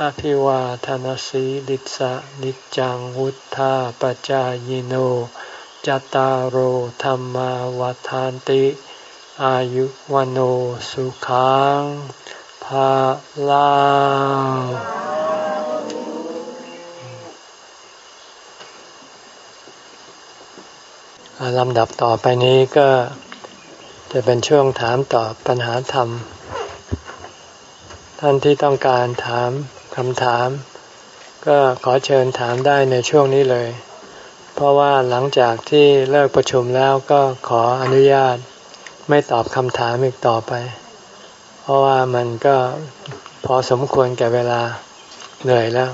อภิวาทนสีลิสะนิจังวุธาปจายโนจตารโหธรรมวทานติ อายุวันโอสุขัง ลาลำดับต่อไปนี้ก็จะเป็นช่วงถามตอบปัญหาธรรม ท่านที่ต้องการถามคำถาม ก็ขอเชิญถามได้ในช่วงนี้เลย เพราะว่าหลังจากที่เลิกประชุมแล้วก็ขออนุญาตไม่ตอบคำถามอีกต่อไป ราะว่ามันก็พอสมควรแก่เวลาเหนื่อยแล้ว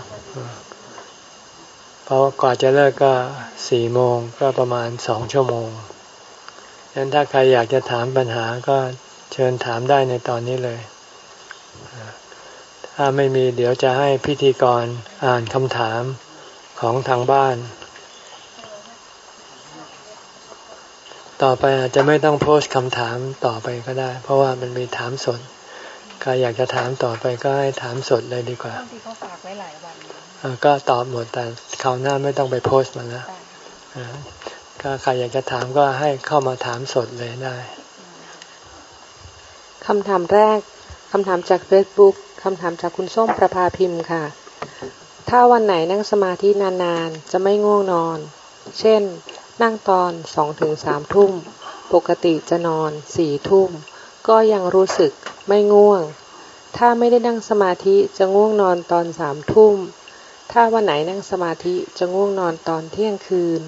เพราะกว่าจะเลิกก็สี่โมงก็ประมาณสองชั่วโมงดังนั้นถ้าใครอยากจะถามปัญหาก็เชิญถามได้ในตอนนี้เลย ถ้าไม่มีเดี๋ยวจะให้พิธีกรอ่านคำถามของทางบ้าน ต่อไปอาจจะไม่ต้องโพสต์คำถามต่อไปก็ได้ เพราะว่ามันมีถามสด ใครอยากจะถามต่อไปก็ให้ถามสดเลยดีกว่าบางทีเขาฝากไว้หลายวันก็ตอบหมดแต่คราวหน้าไม่ต้องไปโพสต์มันแล้วก็ใครอยากจะถามก็ให้เข้ามาถามสดเลยได้คำถามแรกคำถามจากเฟซบุ๊กคำถามจากคุณส้มประภาพิมพ์ค่ะ ถ้าวันไหนนั่งสมาธินานๆ จะไม่ง่วงนอน เช่น นั่งตอนสองถึงสามทุ่ม ปกติจะนอนสี่ทุ่ม ก็ยังรู้สึกไม่ง่วง ถ้าไม่ได้นั่งสมาธิจะง่วงนอนตอนสามทุ่ม ถ้าวันไหนนั่งสมาธิจะง่วงนอนตอนเที่ยงคืน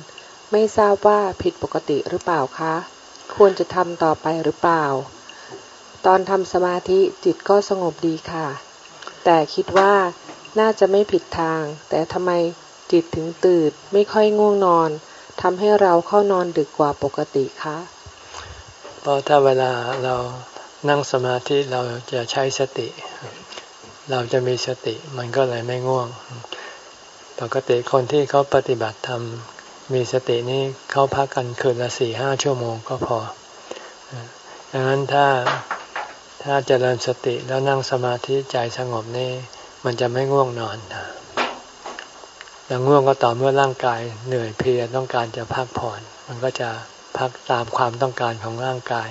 ไม่ทราบว่าผิดปกติหรือเปล่าคะ ควรจะทำต่อไปหรือเปล่า ตอนทำสมาธิจิตก็สงบดีค่ะ แต่คิดว่าน่าจะไม่ผิดทาง แต่ทำไมจิตถึงตื่นไม่ค่อยง่วงนอนทำให้เราเข้านอนดึกกว่าปกติคะ เพราะถ้าเวลาเรานั่งสมาธิเราจะใช้สติ เราจะมีสติมันก็เลยไม่ง่วง ปกติคนที่เขาปฏิบัติธรรมมีสตินี่เขาพักกันคืนละสี่ห้าชั่วโมงก็พอดังนั้นถ้าถ้าเจริญสติแล้วนั่งสมาธิใจสงบนี่มันจะไม่ง่วงนอนอย่างง่วงก็ต่อเมื่อร่างกายเหนื่อยเพลียต้องการจะพักผ่อน มันก็จะ พักตามความต้องการของร่างกาย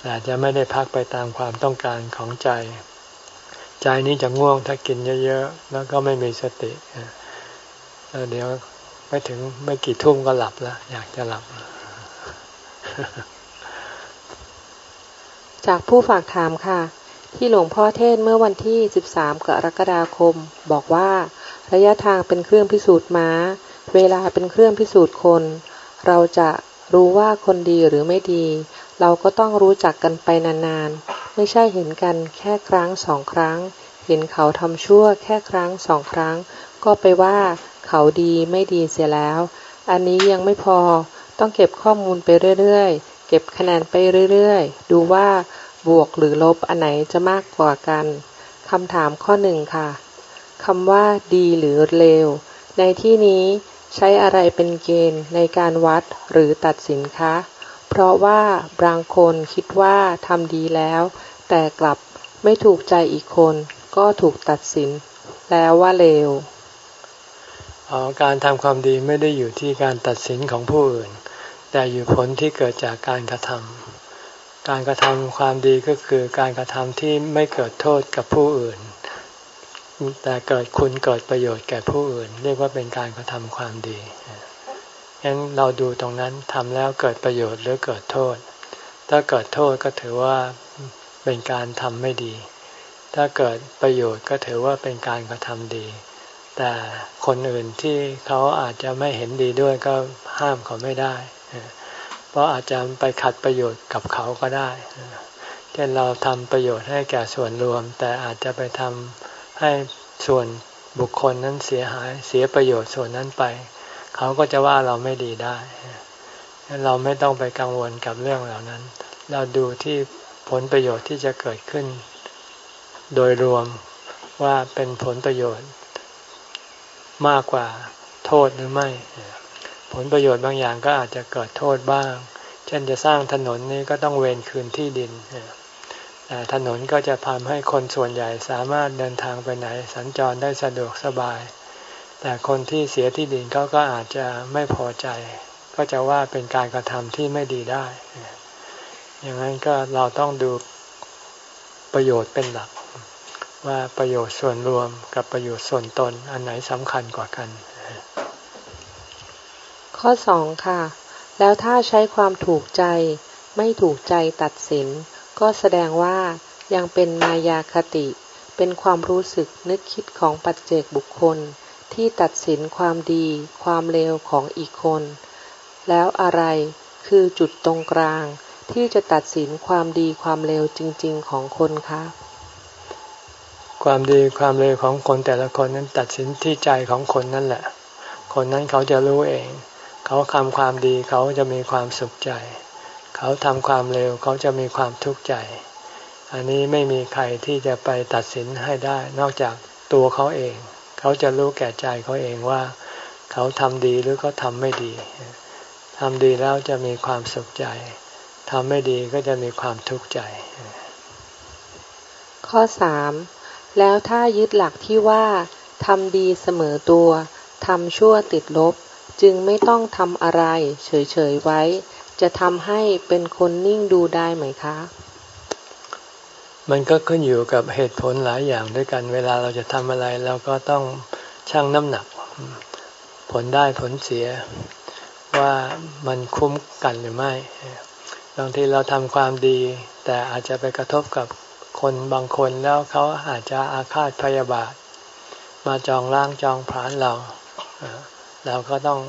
แต่จะไม่ได้พักไปตามความต้องการของใจ ใจนี้จะง่วงถ้ากินเยอะๆแล้วก็ไม่มีสติแล้วเดี๋ยวไปถึงไม่กี่ทุ่มก็หลับแล้วอยากจะหลับ จากผู้ฝากถามค่ะ ที่หลวงพ่อเทศเมื่อวันที่ 13 กรกฎาคม บอกว่าระยะทางเป็นเครื่องพิสูจน์ม้า เวลาเป็นเครื่องพิสูจน์คน เราจะ รู้ว่าคนดีหรือไม่ดี เราก็ต้องรู้จักกันไปนานๆ ไม่ใช่เห็นกันแค่ครั้งสองครั้ง เห็นเขาทำชั่วแค่ครั้งสองครั้ง ก็ไปว่าเขาดีไม่ดีเสียแล้ว อันนี้ยังไม่พอ ต้องเก็บข้อมูลไปเรื่อยๆ เก็บคะแนนไปเรื่อยๆ ดูว่าบวกหรือลบอันไหนจะมากกว่ากันคำถามข้อหนึ่งค่ะคำว่าดีหรือเลว ในที่นี้ ใช้อะไรเป็นเกณฑ์ในการวัดหรือตัดสินคะ เพราะว่าบางคนคิดว่าทำดีแล้ว แต่กลับไม่ถูกใจอีกคน ก็ถูกตัดสิน แล้วว่าเลวการทำความดีไม่ได้อยู่ที่การตัดสินของผู้อื่น แต่อยู่ผลที่เกิดจากการกระทำการกระทำความดีก็คือการกระทำที่ไม่เกิดโทษกับผู้อื่น แต่เกิดคุณเกิดประโยชน์แก่ผู้อื่น เรียกว่าเป็นการกระทำความดีงั้นเราดูตรงนั้นทำแล้วเกิดประโยชน์หรือเกิดโทษ ถ้าเกิดโทษก็ถือว่าเป็นการทำไม่ดี ถ้าเกิดประโยชน์ก็ถือว่าเป็นการกระทำดี แต่คนอื่นที่เขาอาจจะไม่เห็นดีด้วยก็ห้ามเขาไม่ได้ เพราะอาจจะไปขัดประโยชน์กับเขาก็ได้ เช่นเราทำประโยชน์ให้แก่ส่วนรวม แต่อาจจะไปทำ ให้ส่วนบุคคลนั้นเสียหายเสียประโยชน์ส่วนนั้นไป เขาก็จะว่าเราไม่ดีได้เราไม่ต้องไปกังวลกับเรื่องเหล่านั้น เราดูที่ผลประโยชน์ที่จะเกิดขึ้น โดยรวมว่าเป็นผลประโยชน์ มากกว่าโทษหรือไม่ ผลประโยชน์บางอย่างก็อาจจะเกิดโทษบ้าง เช่นจะสร้างถนนนี้ก็ต้องเวนคืนที่ดิน ถนนก็จะทำให้คนส่วนใหญ่สามารถเดินทางไปไหน สัญจรได้สะดวกสบาย แต่คนที่เสียที่ดินเขาก็อาจจะไม่พอใจ ก็จะว่าเป็นการกระทำที่ไม่ดีได้ อย่างนั้นก็เราต้องดูประโยชน์เป็นหลัก ว่าประโยชน์ส่วนรวมกับประโยชน์ส่วนตนอันไหนสำคัญกว่ากัน ข้อสองค่ะ แล้วถ้าใช้ความถูกใจไม่ถูกใจตัดสิน ก็แสดงว่ายังเป็นมายาคติ เป็นความรู้สึกนึกคิดของปัจเจกบุคคล ที่ตัดสินความดี ความเลวของอีกคน แล้วอะไรคือจุดตรงกลาง ที่จะตัดสินความดีความเลวจริง ๆ ของคนคะความดีความเลวของคนแต่ละคนนั้นตัดสินที่ใจของคนนั่นแหละ คนนั้นเขาจะรู้เอง เขาทำความดีเขาจะมีความสุขใจ เขาทำความเร็วเขาจะมีความทุกข์ใจ อันนี้ไม่มีใครที่จะไปตัดสินให้ได้ นอกจากตัวเขาเอง เขาจะรู้แก่ใจเขาเองว่า เขาทำดีหรือเขาทำไม่ดีทำดีแล้วจะมีความสุขใจ ทำไม่ดีก็จะมีความทุกข์ใจ ข้อสามแล้วถ้ายึดหลักที่ว่าทำดีเสมอตัว ทำชั่วติดลบ จึงไม่ต้องทำอะไร เฉยๆไว้ จะทำให้เป็นคนนิ่งดูได้ไหมคะ มันก็ขึ้นอยู่กับเหตุผลหลายอย่างด้วยกัน เวลาเราจะทำอะไรเราก็ต้องชั่งน้ำหนัก ผลได้ผลเสียว่ามันคุ้มกันหรือไม่ บางทีเราทำความดี แต่อาจจะไปกระทบกับคนบางคนแล้วเขาอาจจะอาฆาตพยาบาท มาจองร่างจองผานเรา เราก็ต้อง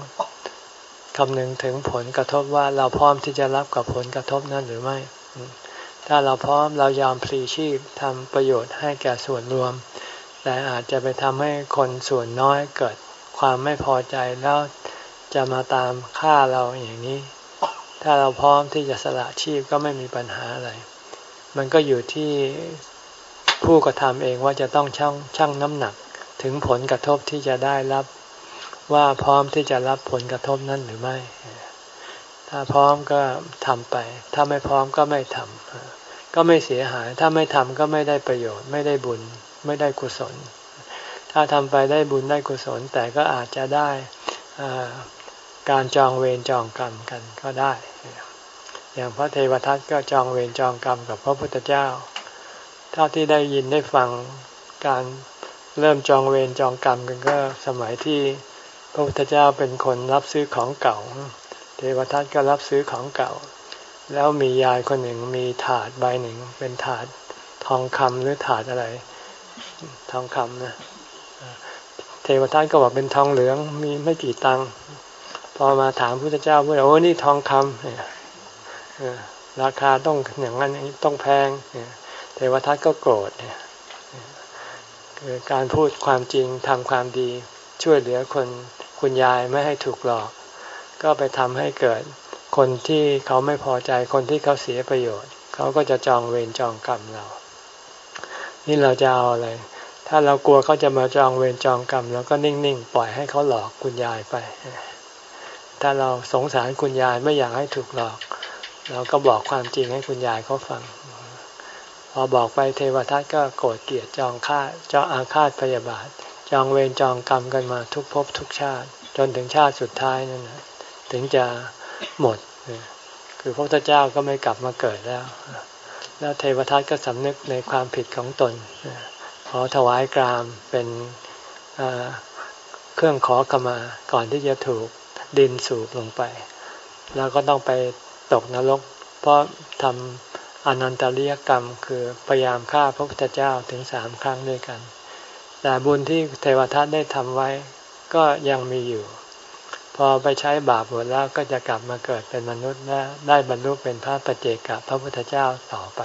คำนึงถึงผลกระทบว่าเราพร้อมที่จะรับกับผลกระทบนั้นหรือไม่ ถ้าเราพร้อมเรายอมพลีชีพทำประโยชน์ให้แก่ส่วนรวม แต่อาจจะไปทำให้คนส่วนน้อยเกิดความไม่พอใจแล้วจะมาตามฆ่าเราอย่างนี้ ถ้าเราพร้อมที่จะสละชีพก็ไม่มีปัญหาอะไร มันก็อยู่ที่ผู้กระทำเองว่าจะต้องชั่งชั่งน้ำหนักถึงผลกระทบที่จะได้รับ ว่าพร้อมที่จะรับผลกระทบนั้นหรือไม่ ถ้าพร้อมก็ทำไป ถ้าไม่พร้อมก็ไม่ทำก็ไม่เสียหาย ถ้าไม่ทำก็ไม่ได้ประโยชน์ ไม่ได้บุญ ไม่ได้กุศล ถ้าทำไปได้บุญได้กุศล แต่ก็อาจจะได้การจองเวรจองกรรมกันก็ได้ อย่างพระเทวทัตก็จองเวรจองกรรมกับพระพุทธเจ้า เท่าที่ได้ยินได้ฟังการเริ่มจองเวรจองกรรมกันก็สมัยที่ ระพุทธเจ้าเป็นคนรับซื้อของเก่า เทวทัตก็รับซื้อของเก่า แล้วมียายคนหนึ่งมีถาดใบหนึ่ง เป็นถาดทองคำหรือถาดอะไร ทองคำนะเทวทัตก็บอกเป็นทองเหลืองมีไม่กี่ตังค์พอมาถามพระพุทธเจ้าพูดโอ้นี่ทองคำราคาต้องอย่างนั้นต้องแพงเทวทัตก็โกรธคือการพูดความจริงทำความดีช่วยเหลือคน คุณยายไม่ให้ถูกหลอก ก็ไปทำให้เกิดคนที่เขาไม่พอใจคนที่เขาเสียประโยชน์ เขาก็จะจองเวรจองกรรมเรา นี่เราจะเอาอะไร ถ้าเรากลัวเขาจะมาจองเวรจองกรรมเราก็นิ่งๆ ปล่อยให้เขาหลอกคุณยายไป ถ้าเราสงสารคุณยายไม่อยากให้ถูกหลอก เราก็บอกความจริงให้คุณยายเขาฟัง พอบอกไปเทวทัตก็โกรธเกลียดจองฆ่าจองอาฆาตพยาบาท จองเวรจองกรรมกันมาทุกภพทุกชาติ จนถึงชาติสุดท้ายนั่นนะถึงจะหมด คือพระพุทธเจ้าก็ไม่กลับมาเกิดแล้ว แล้วเทวทัตก็สำนึกในความผิดของตน ขอถวายกรามเป็นเครื่องขอกรมาก่อนที่จะถูกดินสูบลงไป แล้วก็ต้องไปตกนรก เพราะทำอนันตริยกรรมคือพยายามฆ่าพระพุทธเจ้าถึงสามครั้งด้วยกัน แต่บุญที่เทวทัตได้ทำไว้ก็ยังมีอยู่ พอไปใช้บาปหมดแล้วก็จะกลับมาเกิดเป็นมนุษย์และได้บรรลุเป็นพระปเจกับพระพุทธเจ้าต่อไป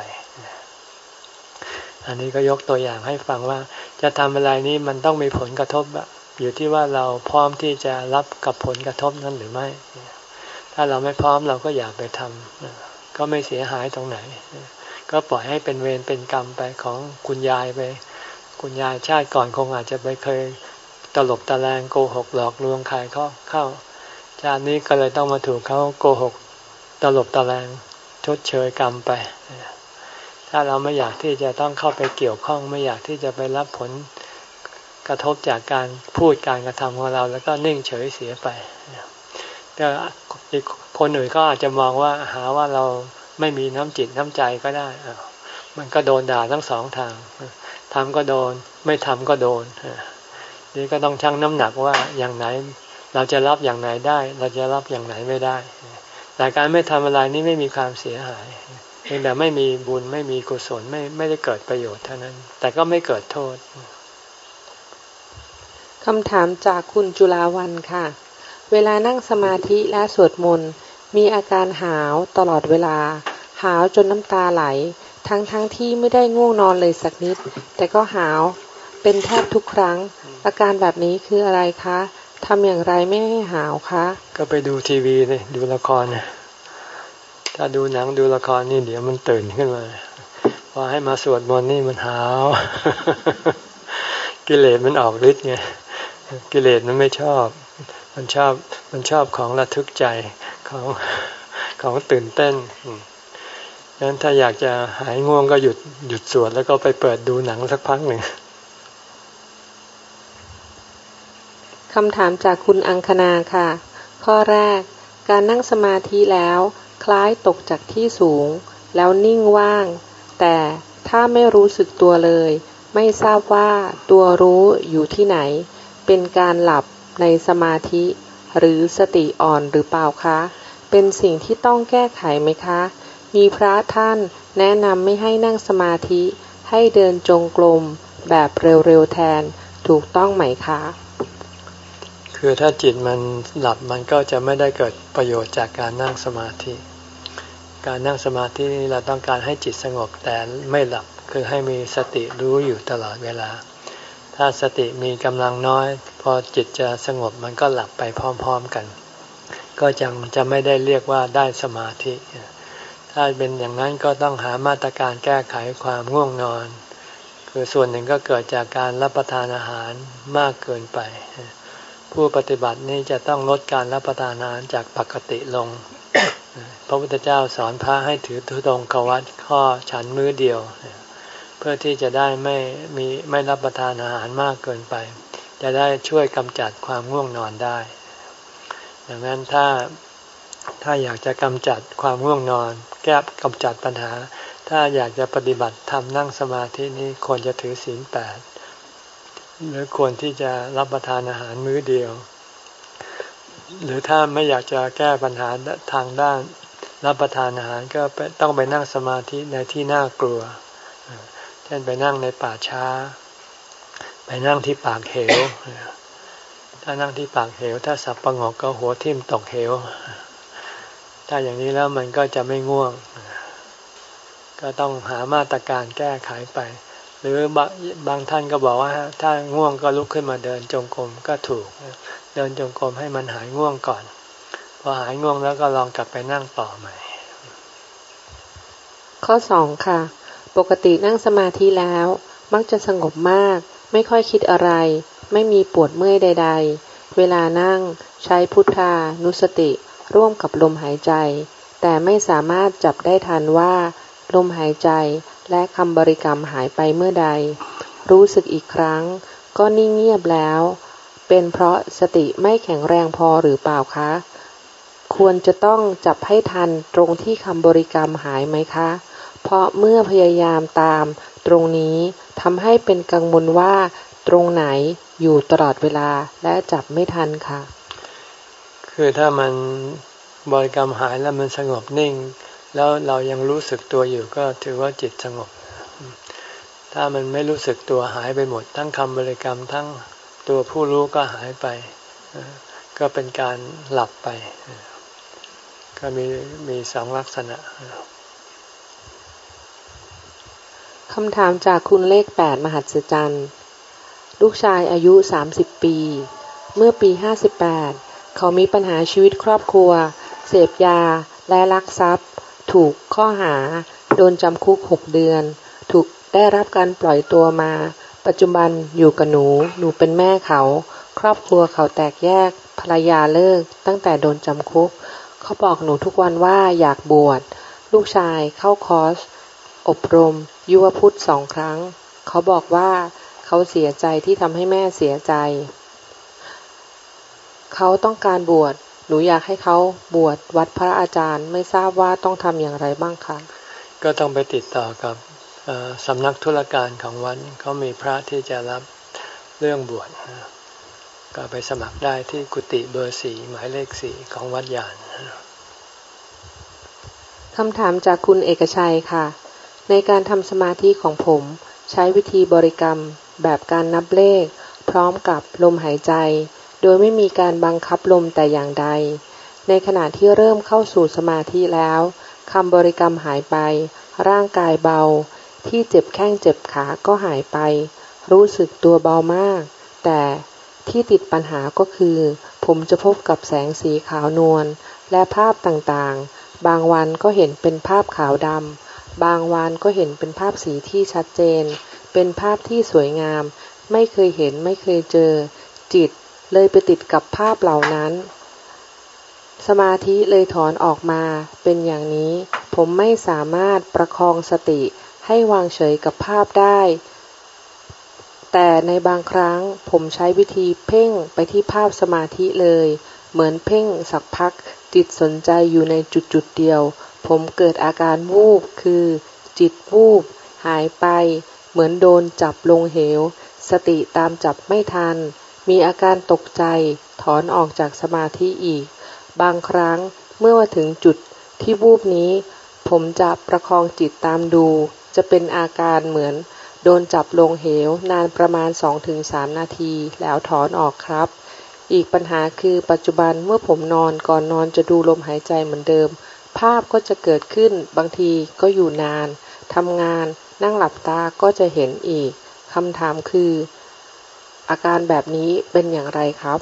อันนี้ก็ยกตัวอย่างให้ฟังว่าจะทำอะไรนี้มันต้องมีผลกระทบอยู่ที่ว่าเราพร้อมที่จะรับกับผลกระทบนั้นหรือไม่ ถ้าเราไม่พร้อมเราก็อย่าไปทำก็ไม่เสียหายตรงไหน ก็ปล่อยให้เป็นเวรเป็นกรรมไปของคุณยายไป คุณยายชาติก่อนคงอาจจะไปเคยตลบตะแลงโกหกหลอกลวงใครเขาเข้า ชาตินี้ก็เลยต้องมาถูกเขาโกหกตลบตะแลงชดเชยกรรมไป ถ้าเราไม่อยากที่จะต้องเข้าไปเกี่ยวข้องไม่อยากที่จะไปรับผลกระทบจากการพูดการกระทำของเรา แล้วก็นิ่งเฉยเสียไปแต่อีกคนอื่นก็อาจจะมองว่าหาว่าเราไม่มีน้ำจิตน้ำใจก็ได้มันก็โดนด่าทั้งสองทาง ทำก็โดน ไม่ทำก็โดนนี่ก็ต้องชั่งน้ำหนักว่าอย่างไหน เราจะรับอย่างไหนได้ เราจะรับอย่างไหนไม่ได้ แต่การไม่ทำอะไรนี่ไม่มีความเสียหายเพียงแต่ไม่มีบุญไม่มีกุศลไม่ไม่ได้เกิดประโยชน์เท่านั้น แต่ก็ไม่เกิดโทษคำถามจากคุณจุลาวันค่ะ เวลานั่งสมาธิและสวดมนต์มีอาการหาวตลอดเวลา หาวจนน้ำตาไหล ทั้งทั้งที่ไม่ได้ง่วงนอนเลยสักนิด แต่ก็หาว เป็นแทบทุกครั้ง อาการแบบนี้คืออะไรคะทำอย่างไรไม่ให้หาวคะ ก็ไปดูทีวีเลยดูละครเนี่ยถ้าดูหนังดูละครนี่เดี๋ยวมันตื่นขึ้นมาพอให้มาสวดมนต์นี่มันหาว กิเลสมันออกฤทธิ์ไงกิเลสมันไม่ชอบ มันชอบมันชอบของระทึกใจของของตื่นเต้นังนั้นถ้าอยากจะหายง่วงก็หยุดหยุดสวดแล้วก็ไปเปิดดูหนังสักพักหนึ่งคำถามจากคุณอังคณาค่ะ ข้อแรก การนั่งสมาธิแล้ว คล้ายตกจากที่สูง แล้วนิ่งว่าง แต่ถ้าไม่รู้สึกตัวเลย ไม่ทราบว่าตัวรู้อยู่ที่ไหน เป็นการหลับในสมาธิ หรือสติอ่อนหรือเปล่าคะ เป็นสิ่งที่ต้องแก้ไขไหมคะ มีพระท่านแนะนำไม่ให้นั่งสมาธิให้เดินจงกรมแบบเร็วๆแทนถูกต้องไหมคะ คือถ้าจิตมันหลับมันก็จะไม่ได้เกิดประโยชน์จากการนั่งสมาธิ การนั่งสมาธิเราต้องการให้จิตสงบแต่ไม่หลับคือให้มีสติรู้อยู่ตลอดเวลา ถ้าสติมีกำลังน้อย พอจิตจะสงบมันก็หลับไปพร้อม ๆกัน ก็จังจะไม่ได้เรียกว่าได้สมาธิ ถ้าเป็นอย่างนั้นก็ต้องหามาตรการแก้ไขความง่วงนอน คือส่วนหนึ่งก็เกิดจากการรับประทานอาหารมากเกินไป ผู้ปฏิบัตินี้จะต้องลดการรับประทานอาหารจากปกติลง พระพุทธเจ้าสอนพระให้ถือทุดงควัตข้อฉันมื้อเดียว เพื่อที่จะได้ไม่มีไม่รับประทานอาหารมากเกินไป จะได้ช่วยกำจัดความง่วงนอนได้ ดังนั้นถ้า ถ้าอยากจะกำจัดความง่วงนอน แก้กำจัดปัญหา ถ้าอยากจะปฏิบัติทำนั่งสมาธินี้ควรจะถือศีลแปดหรือควรที่จะรับประทานอาหารมื้อเดียว หรือถ้าไม่อยากจะแก้ปัญหาทางด้านรับประทานอาหารก็ต้องไปนั่งสมาธิในที่น่ากลัว เช่นไปนั่งในป่าช้า ไปนั่งที่ปากเหว ถ้านั่งที่ปากเหว ถ้าสับประงกก็หัวทิ่มตกเหว ถ้าอย่างนี้แล้วมันก็จะไม่ง่วง ก็ต้องหามาตรการแก้ไขไป หรือบางบางท่านก็บอกว่า ถ้าง่วงก็ลุกขึ้นมาเดินจงกรมก็ถูก เดินจงกรมให้มันหายง่วงก่อน พอหายง่วงแล้วก็ลองกลับไปนั่งต่อใหม่ ข้อสองค่ะ ปกตินั่งสมาธิแล้ว มักจะสงบมาก ไม่ค่อยคิดอะไร ไม่มีปวดเมื่อยใด ๆ เวลานั่งใช้พุทธานุสติ ร่วมกับลมหายใจ แต่ไม่สามารถจับได้ทันว่า ลมหายใจและคำบริกรรมหายไปเมื่อใด รู้สึกอีกครั้ง ก็นิ่งเงียบแล้ว เป็นเพราะสติไม่แข็งแรงพอหรือเปล่าคะ ควรจะต้องจับให้ทันตรงที่คำบริกรรมหายไหมคะ เพราะเมื่อพยายามตาม ตรงนี้ทำให้เป็นกังวลว่า ตรงไหนอยู่ตลอดเวลาและจับไม่ทันค่ะ คือถ้ามันบริกรรมหายแล้วมันสงบนิ่ง แล้วเรายังรู้สึกตัวอยู่ก็ถือว่าจิตสงบ ถ้ามันไม่รู้สึกตัวหายไปหมด ทั้งคำบริกรรมทั้งตัวผู้รู้ก็หายไป ก็เป็นการหลับไป ก็มีมีสองลักษณะคำถามจากคุณเลขแปดมหัศจรรย์ ลูกชายอายุสามสิบปี เมื่อปีห้าสิบแปด เขามีปัญหาชีวิตครอบครัว เสพยา และลักทรัพย์ ถูกข้อหา โดนจำคุกหกเดือน ถูกได้รับการปล่อยตัวมา ปัจจุบันอยู่กับหนู หนูเป็นแม่เขา ครอบครัวเขาแตกแยก ภรรยาเลิก ตั้งแต่โดนจำคุก เขาบอกหนูทุกวันว่าอยากบวช ลูกชายเข้าคอร์ส อบรม ยุวพุทธสองครั้ง เขาบอกว่าเขาเสียใจที่ทำให้แม่เสียใจ เขาต้องการบวชหนูอยากให้เขาบวชวัดพระอาจารย์ ไม่ทราบว่าต้องทำอย่างไรบ้างคะก็ต้องไปติดต่อกับสำนักธุรการของวัดเขามีพระที่จะรับเรื่องบวชก็ไปสมัครได้ที่กุฏิเบอร์สี่หมายเลขสี่ของวัดยานคำถามจากคุณเอกชัยค่ะ ในการทำสมาธิของผมใช้วิธีบริกรรมแบบการนับเลข พร้อมกับลมหายใจ โดยไม่มีการบังคับลมแต่อย่างใด ในขณะที่เริ่มเข้าสู่สมาธิแล้วคำบริกรรมหายไป ร่างกายเบา ที่เจ็บแข้งเจ็บขาก็หายไป รู้สึกตัวเบามาก แต่ที่ติดปัญหาก็คือ ผมจะพบกับแสงสีขาวนวลและภาพต่างๆ บางวันก็เห็นเป็นภาพขาวดำ บางวันก็เห็นเป็นภาพสีที่ชัดเจน เป็นภาพที่สวยงาม ไม่เคยเห็นไม่เคยเจอ จิต เลยไปติดกับภาพเหล่านั้น สมาธิเลยถอนออกมา เป็นอย่างนี้ ผมไม่สามารถประคองสติให้วางเฉยกับภาพได้ แต่ในบางครั้งผมใช้วิธีเพ่งไปที่ภาพสมาธิเลย เหมือนเพ่งสักพัก จิตสนใจอยู่ในจุดจุดเดียว ผมเกิดอาการวูบ คือ จิตวูบ หายไป เหมือนโดนจับลงเหว สติตามจับไม่ทัน มีอาการตกใจถอนออกจากสมาธิอีก บางครั้งเมื่อมาถึงจุดที่วูบนี้ ผมจะประคองจิตตามดู จะเป็นอาการเหมือน โดนจับลงเหวนานประมาณ 2-3 นาที แล้วถอนออกครับ อีกปัญหาคือปัจจุบันเมื่อผมนอนก่อนนอนจะดูลมหายใจเหมือนเดิม ภาพก็จะเกิดขึ้นบางทีก็อยู่นานทำงาน นั่งหลับตาก็จะเห็นอีกคำถามคือ อาการแบบนี้เป็นอย่างไรครับ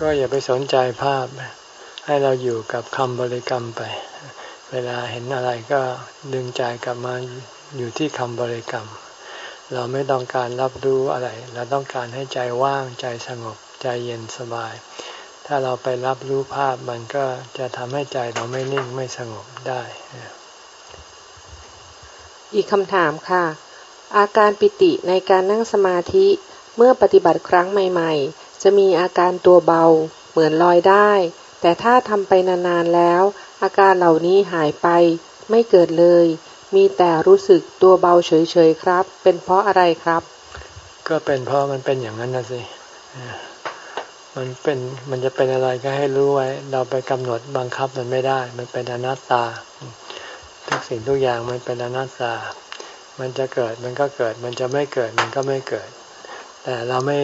ก็อย่าไปสนใจภาพ ให้เราอยู่กับคำบริกรรมไป เวลาเห็นอะไรก็ดึงใจกลับมาอยู่ที่คำบริกรรม เราไม่ต้องการรับรู้อะไร เราต้องการให้ใจว่างใจสงบใจเย็นสบาย ถ้าเราไปรับรู้ภาพมันก็จะทำให้ใจเราไม่นิ่งไม่สงบได้ อีกคำถามค่ะ อาการปิติในการนั่งสมาธิ เมื่อปฏิบัติครั้งใหม่ๆ จะมีอาการตัวเบา เหมือนลอยได้ แต่ถ้าทำไปนานๆแล้ว อาการเหล่านี้หายไป ไม่เกิดเลย มีแต่รู้สึกตัวเบาเฉยๆครับ เป็นเพราะอะไรครับ ก็เป็นเพราะมันเป็นอย่างนั้นนะสิมันเป็นมันจะเป็นอะไรก็ให้รู้ไว้ เราไปกำหนดบังคับมันไม่ได้ มันเป็นอนัตตา ทุกสิ่งทุกอย่างมันเป็นอนัตตา มันจะเกิดมันก็เกิด มันจะไม่เกิดมันก็ไม่เกิด แต่เราไม่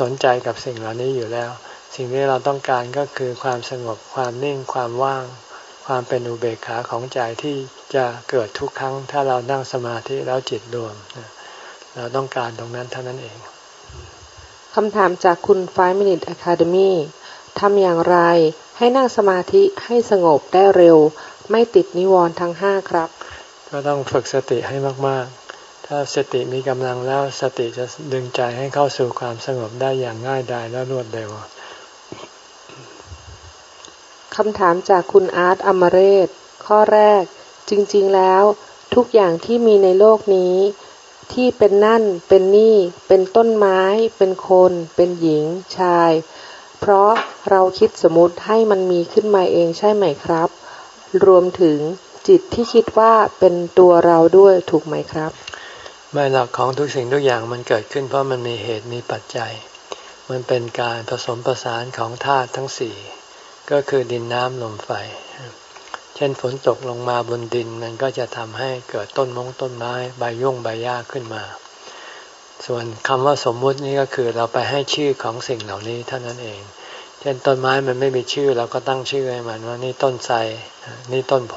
สนใจกับสิ่งเหล่านี้อยู่แล้ว สิ่งที่เราต้องการก็คือความสงบความนิ่งความว่าง ความเป็นอุเบกขาของใจที่จะเกิดทุกครั้ง ถ้าเรานั่งสมาธิแล้วจิตรวม เราต้องการตรงนั้นเท่านั้นเองคำถามจากคุณ 5 Minute Academy ทำอย่างไรให้นั่งสมาธิให้สงบได้เร็ว ไม่ติดนิวรณ์ทั้งห้าครับ ก็ต้องฝึกสติให้มากๆ ถ้าสติมีกำลังแล้วสติจะดึงใจให้เข้าสู่ความสงบได้อย่างง่ายดายและรวดเร็วคำถามจากคุณอาร์ตอมเรศ ข้อแรก จริงๆแล้ว ทุกอย่างที่มีในโลกนี้ ที่เป็นนั่น เป็นนี่ เป็นต้นไม้ เป็นคน เป็นหญิง ชาย เพราะเราคิดสมมติให้มันมีขึ้นมาเองใช่ไหมครับ รวมถึงจิตที่คิดว่าเป็นตัวเราด้วยถูกไหมครับ ไม่หลักของทุกสิ่งทุกอย่างมันเกิดขึ้นเพราะมันมีเหตุมีปัจจัย มันเป็นการผสมประสานของธาตุทั้งสี่ก็คือดินน้ำลมไฟ เช่นฝนตกลงมาบนดินมันก็จะทำให้เกิดต้นมงต้นไม้ใบยุ่งใบหญ้าขึ้นมา ส่วนคำว่าสมมุตินี่ก็คือเราไปให้ชื่อของสิ่งเหล่านี้เท่านั้นเอง เช่นต้นไม้มันไม่มีชื่อเราก็ตั้งชื่อให้มันว่านี่ต้นไทรนี่ต้นโพ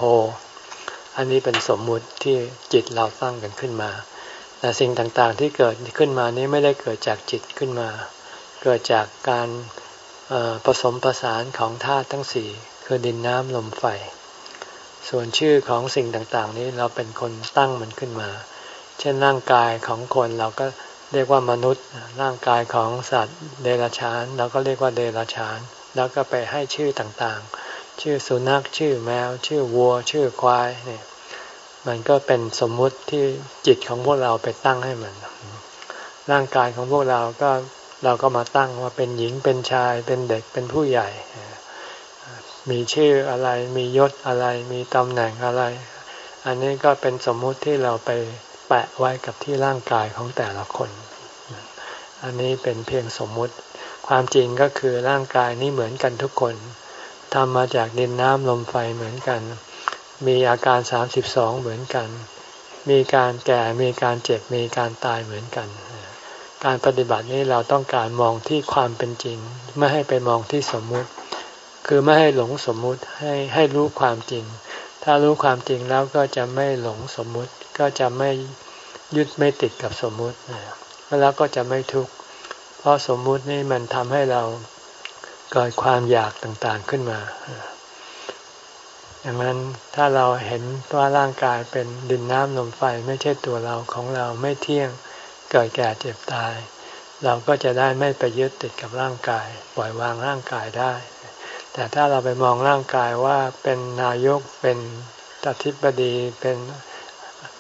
อันนี้เป็นสมมุติที่จิตเราตั้งกันขึ้นมา แต่สิ่งต่างๆที่เกิดขึ้นมานี้ไม่ได้เกิดจากจิตขึ้นมา เกิดจากการผสมประสานของธาตุทั้งสี่คือดินน้ำลมไฟ ส่วนชื่อของสิ่งต่างๆ นี้เราเป็นคนตั้งมันขึ้นมา เช่นร่างกายของคนเราก็เรียกว่ามนุษย์ ร่างกายของสัตว์เดรัจฉานเราก็เรียกว่าเดรัจฉาน แล้วก็ไปให้ชื่อต่างๆ ชื่อสุนัขชื่อแมว ชื่อวัว ชื่อควายเนี่ย มันก็เป็นสมมุติที่จิตของพวกเราไปตั้งให้มัน ร่างกายของพวกเราก็เราก็มาตั้งว่าเป็นหญิงเป็นชายเป็นเด็กเป็นผู้ใหญ่ มีชื่ออะไรมียศอะไรมีตำแหน่งอะไร อันนี้ก็เป็นสมมุติที่เราไปแปะไว้กับที่ร่างกายของแต่ละคน อันนี้เป็นเพียงสมมุติ ความจริงก็คือร่างกายนี้เหมือนกันทุกคนทำมาจากดินน้ำลมไฟเหมือนกัน มีอาการสามสิบสองเหมือนกัน มีการแก่มีการเจ็บมีการตายเหมือนกัน การปฏิบัตินี้เราต้องการมองที่ความเป็นจริง ไม่ให้ไปมองที่สมมุติ คือไม่ให้หลงสมมุติให้ให้รู้ความจริง ถ้ารู้ความจริงแล้วก็จะไม่หลงสมมุติ ก็จะไม่ยึดไม่ติดกับสมมุติแล้วก็จะไม่ทุกข์เพราะสมมุตินี่มันทำให้เราเกิดความอยากต่างๆขึ้นมา อย่างนั้นถ้าเราเห็นว่าร่างกายเป็นดินน้ำลมไฟไม่ใช่ตัวเราของเราไม่เที่ยงเกิดแก่เจ็บตาย เราก็จะได้ไม่ไปยึดติดกับร่างกาย ปล่อยวางร่างกายได้ แต่ถ้าเราไปมองร่างกายว่าเป็นนายกเป็นตัธิบดีเป็น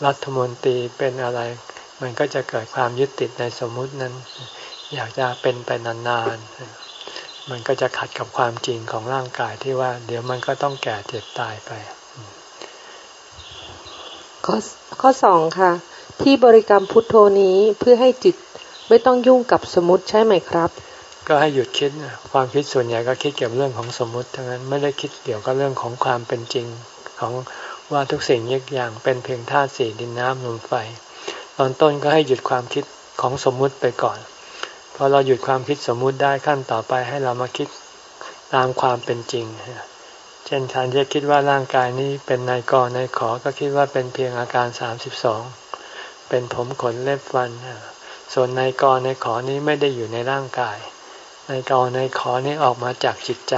รัฐมนตรีเป็นอะไร มันก็จะเกิดความยึดติดในสมมุตินั้น อยากจะเป็นไปนานๆ มันก็จะขัดกับความจริงของร่างกายที่ว่า เดี๋ยวมันก็ต้องแก่เจ็บตายไปข้อข้อสองค่ะ ที่บริกรรมพุทโธนี้เพื่อให้จิตไม่ต้องยุ่งกับสมมติใช่ไหมครับ ก็ให้หยุดคิดความคิดส่วนใหญ่ก็คิดเกี่ยวกับเรื่องของสมมติทั้งนั้นไม่ได้คิดเกี่ยวกับเรื่องของความเป็นจริงของว่าทุกสิ่งยกอย่างเป็นเพียงธาตุสี่ดินน้ำลมไฟ ตอนต้นก็ให้หยุดความคิดของสมมุติไปก่อนพ อเราหยุดความคิดสมมุติได้ขั้นต่อไปให้เรามาคิดตามความเป็นจริง เช่นทานจะคิดว่าร่างกายนี้เป็นนายกนายขอก็คิดว่าเป็นเพียงอาการสามสิบสองเป็นผมขนเล็บฟัน ส่วนนายกนายขอนี้ไม่ได้อยู่ในร่างกายนายกนายขอนี้ออกมาจากจิตใจ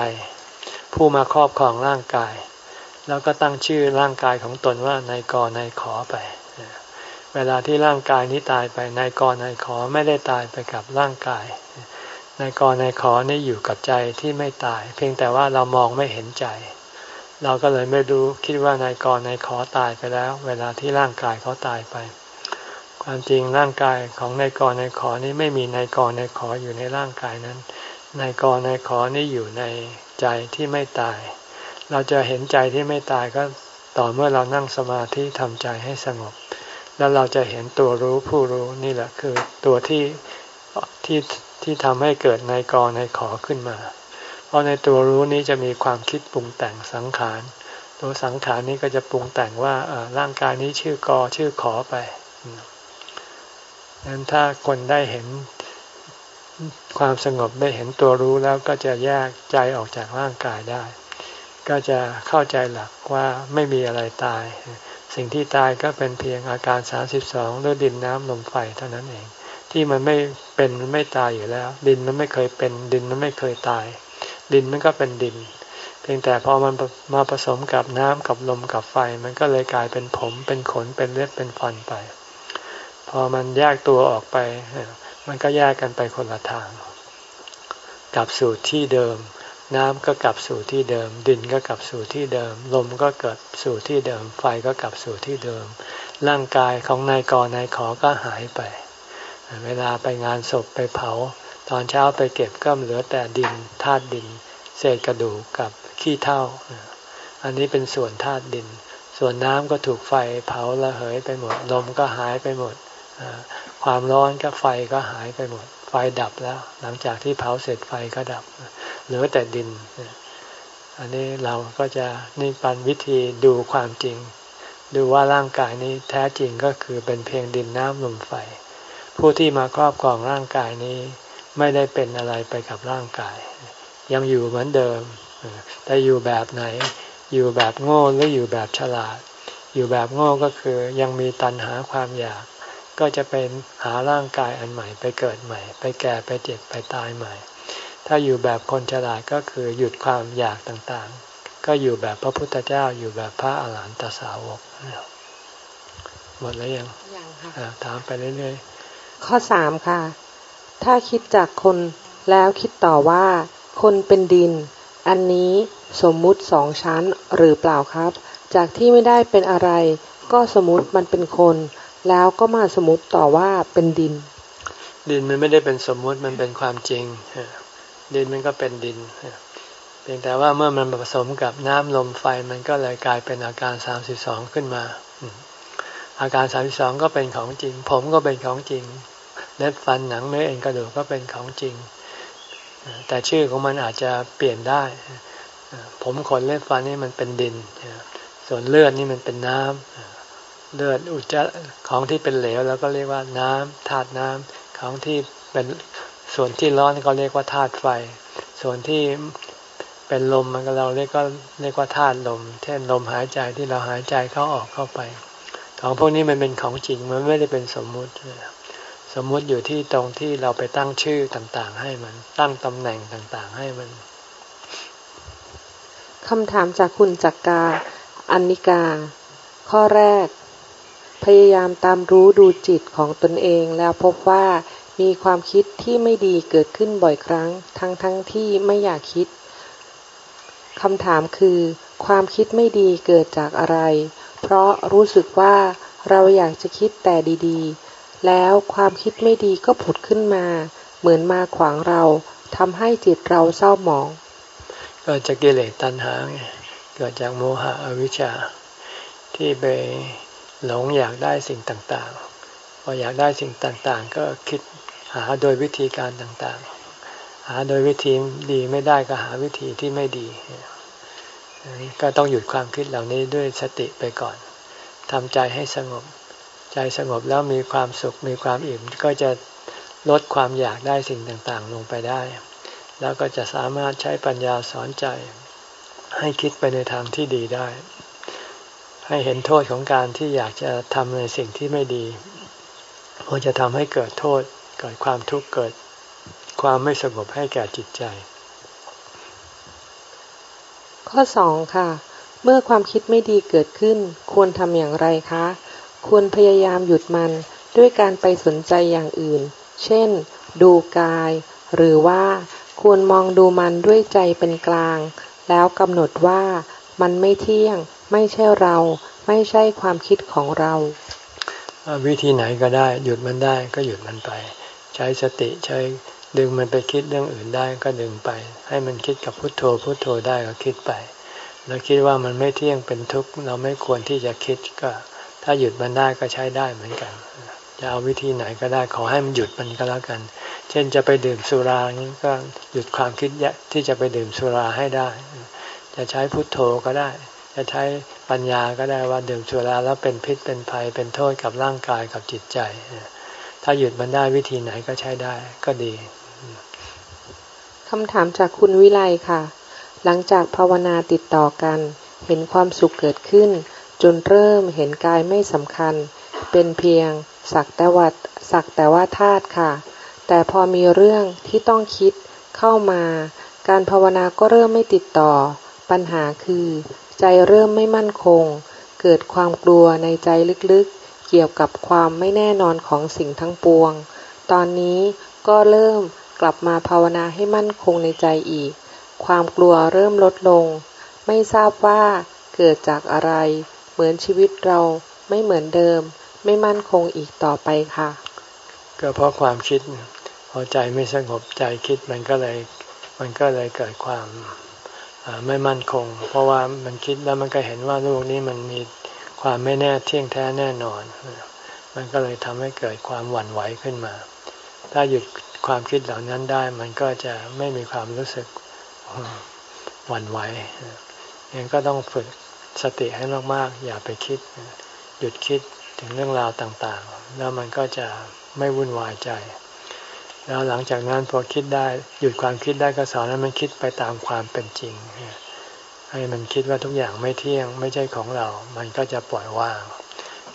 ผู้มาครอบครองร่างกาย แล้วก็ตั้งชื่อร่างกายของตนว่านายกนายขอไป เวลาที่ร่างกายนี้ตายไปนายกรนายขอไม่ได้ตายไปกับร่างกายนายกรนายขอนี่อยู่กับใจที่ไม่ตาย เพียงแต่ว่าเรามองไม่เห็นใจ เราก็เลยไม่รู้คิดว่านายกรนายขอตายไปแล้ว เวลาที่ร่างกายเขาตายไป ความจริงร่างกายของนายกรนายขอนี้ไม่มีนายกรนายขออยู่ในร่างกายนั้นนายกรนายขอนี่อยู่ในใจที่ไม่ตาย เราจะเห็นใจที่ไม่ตายก็ต่อเมื่อเรานั่งสมาธิทำใจให้สงบ แล้วเราจะเห็นตัวรู้ผู้รู้นี่แหละคือตัวที่ที่ที่ทำให้เกิดในกรในขอขึ้นมา เพราะในตัวรู้นี้จะมีความคิดปรุงแต่งสังขาร ตัวสังขารนี้ก็จะปรุงแต่งว่าร่างกายนี้ชื่อกอชื่อขอไปนั้นถ้าคนได้เห็นความสงบได้เห็นตัวรู้แล้วก็จะแยกใจออกจากร่างกายได้ ก็จะเข้าใจหลักว่าไม่มีอะไรตาย สิ่งที่ตายก็เป็นเพียงอาการสามสิบสองหรือดินน้ำลมไฟเท่านั้นเอง ที่มันไม่เป็นมันไม่ตายอยู่แล้ว ดินมันไม่เคยเป็น ดินมันไม่เคยตาย ดินมันก็เป็นดิน เพียงแต่พอมันมาผสมกับน้ำกับลมกับไฟ มันก็เลยกลายเป็นผมเป็นขนเป็นเลือดเป็นฟันไป พอมันแยกตัวออกไป มันก็แยกกันไปคนละทาง กลับสู่ที่เดิม น้ำก็กลับสู่ที่เดิม ดินก็กลับสู่ที่เดิม ลมก็เกิดสู่ที่เดิม ไฟก็กลับสู่ที่เดิม ร่างกายของนายกรนายขอก็หายไป เวลาไปงานศพไปเผา ตอนเช้าไปเก็บก็เหลือแต่ดินธาตุดิน เศษกระดูกกับขี้เถ้าอันนี้เป็นส่วนธาตุดิน ส่วนน้ำก็ถูกไฟเผาระเหยไปหมด ลมก็หายไปหมด ความร้อนก็ไฟก็หายไปหมด ฟดับแล้ว หลังจากที่เผาเสร็จไฟก็ดับ เหลือแต่ดิน อันนี้เราก็จะนี่ปันวิธีดูความจริง ดูว่าร่างกายนี้แท้จริงก็คือเป็นเพียงดินน้ำลมไฟ ผู้ที่มาครอบครองร่างกายนี้ไม่ได้เป็นอะไรไปกับร่างกาย ยังอยู่เหมือนเดิม แต่อยู่แบบไหน อยู่แบบโง่หรืออยู่แบบฉลาด อยู่แบบโง่ก็คือยังมีตัณหาความอยาก ก็จะเป็นหาร่างกายอันใหม่ไปเกิดใหม่ ไปแก่ไปเจ็บไปตายใหม่ ถ้าอยู่แบบคนฉลาดก็คือหยุดความอยากต่างๆ ก็อยู่แบบพระพุทธเจ้าอยู่แบบพระอาหารหันตสาวกหมดแล้วยังยังค่ะถามไปเรื่อยๆข้อสามค่ะ ถ้าคิดจากคนแล้วคิดต่อว่า คนเป็นดิน อันนี้สมมุติสองชั้นหรือเปล่าครับ จากที่ไม่ได้เป็นอะไร ก็สมมติมันเป็นคน แล้วก็มาสมมติต่อว่าเป็นดิน ดินมันไม่ได้เป็นสมมุติมันเป็นความจริง ดินมันก็เป็นดินเพียงแต่ว่าเมื่อมันผสมกับน้ำลมไฟมันก็เลยกลายเป็นอาการสามสิบสองขึ้นมา อาการสามสิบสองก็เป็นของจริง ผมก็เป็นของจริงเล็บฟันหนังเนื้อเอ็นกระดูกก็เป็นของจริง แต่ชื่อของมันอาจจะเปลี่ยนได้ ผมขนเล็บฟันนี่มันเป็นดิน ส่วนเลือดนี่มันเป็นน้ำ เลือดอุจจาของที่เป็นเหลวแล้วก็เรียกว่าน้ำธาตุน้ำของที่เป็นส่วนที่ร้อนก็เรียกว่าธาตุไฟ ส่วนที่เป็นลมมันก็เราเรียกก็เรียกว่าธาตุลม เช่นลมหายใจที่เราหายใจเข้าออกเข้าไป ของพวกนี้มันเป็นของจริงมันไม่ได้เป็นสมมุติ สมมุติอยู่ที่ตรงที่เราไปตั้งชื่อต่างๆ ให้มันตั้งตำแหน่งต่างๆ ให้มันคำถามจากคุณจักกา อันนิกา ข้อแรก พยายามตามรู้ดูจิตของตนเองแล้วพบว่ามีความคิดที่ไม่ดีเกิดขึ้นบ่อยครั้ง ทั้งทั้งที่ไม่อยากคิดคำถามคือ ความคิดไม่ดีเกิดจากอะไร เพราะรู้สึกว่าเราอยากจะคิดแต่ดีๆ แล้วความคิดไม่ดีก็ผุดขึ้นมา เหมือนมาขวางเราทำให้จิตเราเศร้าหมองเกิดจากกิเลสตัณหาเกิดจากโมหะอวิชชาที่ไป หลงอยากได้สิ่งต่างๆ พออยากได้สิ่งต่างๆ ก็คิดหาโดยวิธีการต่างๆ หาโดยวิธีดีไม่ได้ก็หาวิธีที่ไม่ดีก็ต้องหยุดความคิดเหล่านี้ด้วยสติไปก่อนทำใจให้สงบ ใจสงบแล้วมีความสุขมีความอิ่มก็จะลดความอยากได้สิ่งต่างๆ ลงไปได้ แล้วก็จะสามารถใช้ปัญญาสอนใจ ให้คิดไปในทางที่ดีได้ ให้เห็นโทษของการที่อยากจะทำในสิ่งที่ไม่ดีเพราะจะทำให้เกิดโทษ เกิดความทุกข์เกิดความไม่สงบให้แก่จิตใจ ข้อสองค่ะ เมื่อความคิดไม่ดีเกิดขึ้น ควรทำอย่างไรคะ ควรพยายามหยุดมันด้วยการไปสนใจอย่างอื่น เช่น ดูกาย หรือว่าควรมองดูมันด้วยใจเป็นกลาง แล้วกำหนดว่ามันไม่เที่ยง ไม่ใช่เรา ไม่ใช่ความคิดของเรา วิธีไหนก็ได้หยุดมันได้ก็หยุดมันไป ใช้สติใช้ดึงมันไปคิดเรื่องอื่นได้ก็ดึงไป ให้มันคิดกับพุทโธพุทโธได้ก็คิดไป แล้วคิดว่ามันไม่เที่ยงเป็นทุกข์เราไม่ควรที่จะคิดก็ ถ้าหยุดมันได้ก็ใช้ได้เหมือนกัน จะเอาวิธีไหนก็ได้ขอให้มันหยุดมันก็แล้วกัน เช่นจะไปดื่มสุรานี้ก็หยุดความคิดที่จะไปดื่มสุราให้ได้ จะใช้พุทโธก็ได้ จะใช้ปัญญาก็ได้ว่าดื่มสุราแล้วเป็นพิษเป็นภัยเป็นโทษกับร่างกายกับจิตใจ ถ้าหยุดมันได้วิธีไหนก็ใช้ได้ก็ดีคำถามจากคุณวิไลค่ะ หลังจากภาวนาติดต่อกัน เห็นความสุขเกิดขึ้น จนเริ่มเห็นกายไม่สำคัญ เป็นเพียงสักแต่ว่าสักแต่ว่าธาตุค่ะ แต่พอมีเรื่องที่ต้องคิดเข้ามา การภาวนาก็เริ่มไม่ติดต่อ ปัญหาคือ ใจเริ่มไม่มั่นคง เกิดความกลัวในใจลึกๆ เกี่ยวกับความไม่แน่นอนของสิ่งทั้งปวง ตอนนี้ก็เริ่มกลับมาภาวนาให้มั่นคงในใจอีก ความกลัวเริ่มลดลง ไม่ทราบว่าเกิดจากอะไร เหมือนชีวิตเราไม่เหมือนเดิม ไม่มั่นคงอีกต่อไปค่ะ ก็เพราะความคิดพอใจไม่สงบใจคิดมันก็เลยมันก็เลยเกิดความ ไม่มั่นคง เพราะว่ามันคิดแล้วมันก็เห็นว่าโลกนี้มันมีความไม่แน่เที่ยงแท้แน่นอน มันก็เลยทำให้เกิดความหวั่นไหวขึ้นมา ถ้าหยุดความคิดเหล่านั้นได้ มันก็จะไม่มีความรู้สึกหวั่นไหวยังก็ต้องฝึกสติให้มากๆ อย่าไปคิด หยุดคิดถึงเรื่องราวต่างๆ แล้วมันก็จะไม่วุ่นวายใจ แล้วหลังจากนั้นพอคิดได้หยุดความคิดได้ก็สอนให้มันคิดไปตามความเป็นจริง ให้มันคิดว่าทุกอย่างไม่เที่ยงไม่ใช่ของเรา มันก็จะปล่อยวาง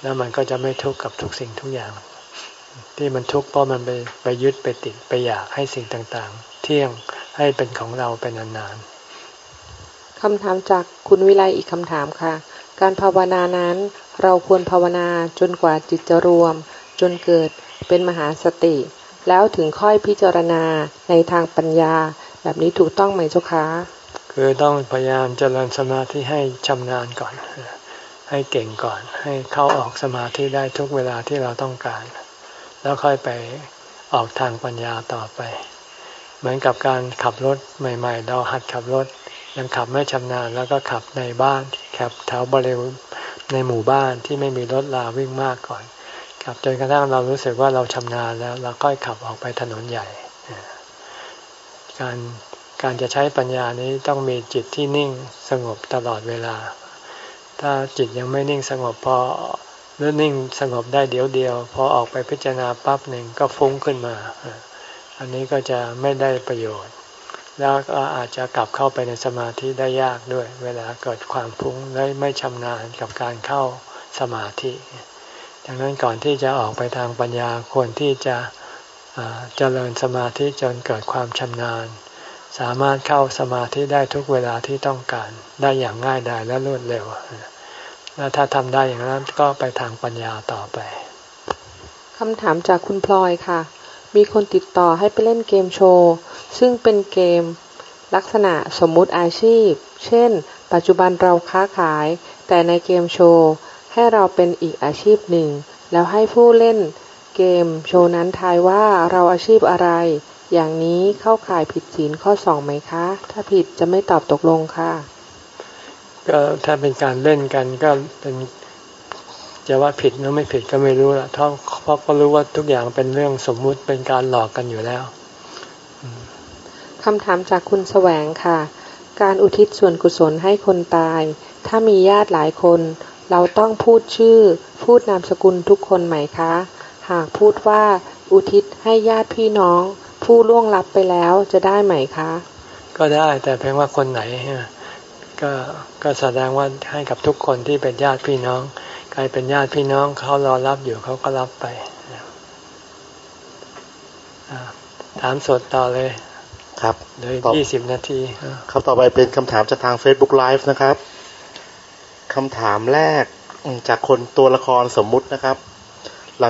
แล้วมันก็จะไม่ทุกข์กับทุกสิ่งทุกอย่าง ที่มันทุกข์เพราะมันไปไปยึดไปติดไปอยากให้สิ่งต่างๆ เที่ยงให้เป็นของเราเป็นนานๆคำถามจากคุณวิไลอีกคำถามค่ะ การภาวนานั้นเราควรภาวนาจนกว่าจิตจะรวม จนเกิดเป็นมหาสติ แล้วถึงค่อยพิจารณาในทางปัญญา แบบนี้ถูกต้องไหมเจ้าคะคือต้องพยายามเจริญสมาธิให้ชำนาญก่อน ให้เก่งก่อน ให้เข้าออกสมาธิได้ทุกเวลาที่เราต้องการ แล้วค่อยไปออกทางปัญญาต่อไป เหมือนกับการขับรถใหม่ ๆ เราหัดขับรถ ยังขับไม่ชำนาญแล้วก็ขับในบ้านขับแถวบริเวณในหมู่บ้านที่ไม่มีรถลาวิ่งมากก่อน ขับจนกระทั่งเรารู้สึกว่าเราชำนาญแล้ว เราก็ขับออกไปถนนใหญ่ การการจะใช้ปัญญานี้ต้องมีจิตที่นิ่งสงบตลอดเวลา ถ้าจิตยังไม่นิ่งสงบพอหรือนิ่งสงบได้เดี๋ยวเดียว พอออกไปพิจารณาปั๊บหนึ่งก็ฟุ้งขึ้นมา อันนี้ก็จะไม่ได้ประโยชน์ แล้วก็อาจจะกลับเข้าไปในสมาธิได้ยากด้วย เวลาเกิดความฟุ้งและไม่ชำนาญกับการเข้าสมาธิ ดังนั้นก่อนที่จะออกไปทางปัญญาควรที่จะเจริญสมาธิจนเกิดความชำนาญ สามารถเข้าสมาธิได้ทุกเวลาที่ต้องการได้อย่างง่ายดายและรวดเร็วแล้วถ้าทำได้อย่างนั้นก็ไปทางปัญญาต่อไปคำถามจากคุณพลอยค่ะ มีคนติดต่อให้ไปเล่นเกมโชว์ ซึ่งเป็นเกมลักษณะสมมุติอาชีพ เช่น ปัจจุบันเราค้าขาย แต่ในเกมโชว์ ให้เราเป็นอีกอาชีพหนึ่ง แล้วให้ผู้เล่นเกมโชว์นั้นทายว่าเราอาชีพอะไร อย่างนี้เข้าข่ายผิดศีลข้อสองไหมคะ ถ้าผิดจะไม่ตอบตกลงค่ะ ก็ถ้าเป็นการเล่นกันก็เป็นจะว่าผิดหรือไม่ผิดก็ไม่รู้ละเพราะเพราะก็รู้ว่าทุกอย่างเป็นเรื่องสมมุติเป็นการหลอกกันอยู่แล้วคำถามจากคุณแสวงค่ะ การอุทิศส่วนกุศลให้คนตาย ถ้ามีญาติหลายคน เราต้องพูดชื่อ พูดนามสกุลทุกคนไหมคะ หากพูดว่าอุทิศให้ญาติพี่น้อง ผู้ล่วงลับไปแล้วจะได้ไหมคะ ก็ได้แต่เพียงว่าคนไหนก็ก็แสดงว่าให้กับทุกคนที่เป็นญาติพี่น้อง ใครเป็นญาติพี่น้องเขารอรับอยู่เขาก็รับไปถามสดต่อเลยครับเลยยี่สิบนาทีครับต่อไปเป็นคำถามจากทาง Facebook Live นะครับ คำถามแรกจากคนตัวละครสมมุตินะครับ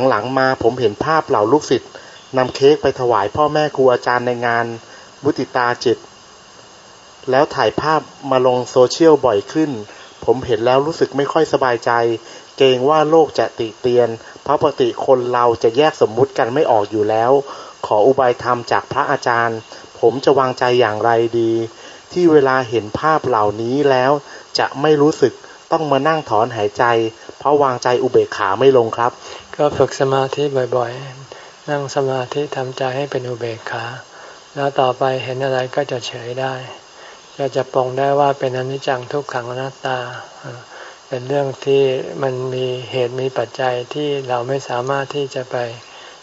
หลังๆมาผมเห็นภาพเหล่าลูกศิษย์นำเค้กไปถวายพ่อแม่ครูอาจารย์ในงานมุติตาจิต แล้วถ่ายภาพมาลงโซเชียลบ่อยขึ้น ผมเห็นแล้วรู้สึกไม่ค่อยสบายใจ เกรงว่าโลกจะติเตียน เพราะปกติคนเราจะแยกสมมุติกันไม่ออกอยู่แล้ว ขออุบายธรรมจากพระอาจารย์ ผมจะวางใจอย่างไรดี ที่เวลาเห็นภาพเหล่านี้แล้วจะไม่รู้สึก ต้องมานั่งถอนหายใจ เพราะวางใจอุเบกขาไม่ลงครับ ก็ฝึกสมาธิบ่อยๆ นั่งสมาธิทำใจให้เป็นอุเบกขา แล้วต่อไปเห็นอะไรก็จะเฉยได้ ก็จะปองได้ว่าเป็นอนิจจังทุกขังอนัตตา เป็นเรื่องที่มันมีเหตุมีปัจจัยที่เราไม่สามารถที่จะไป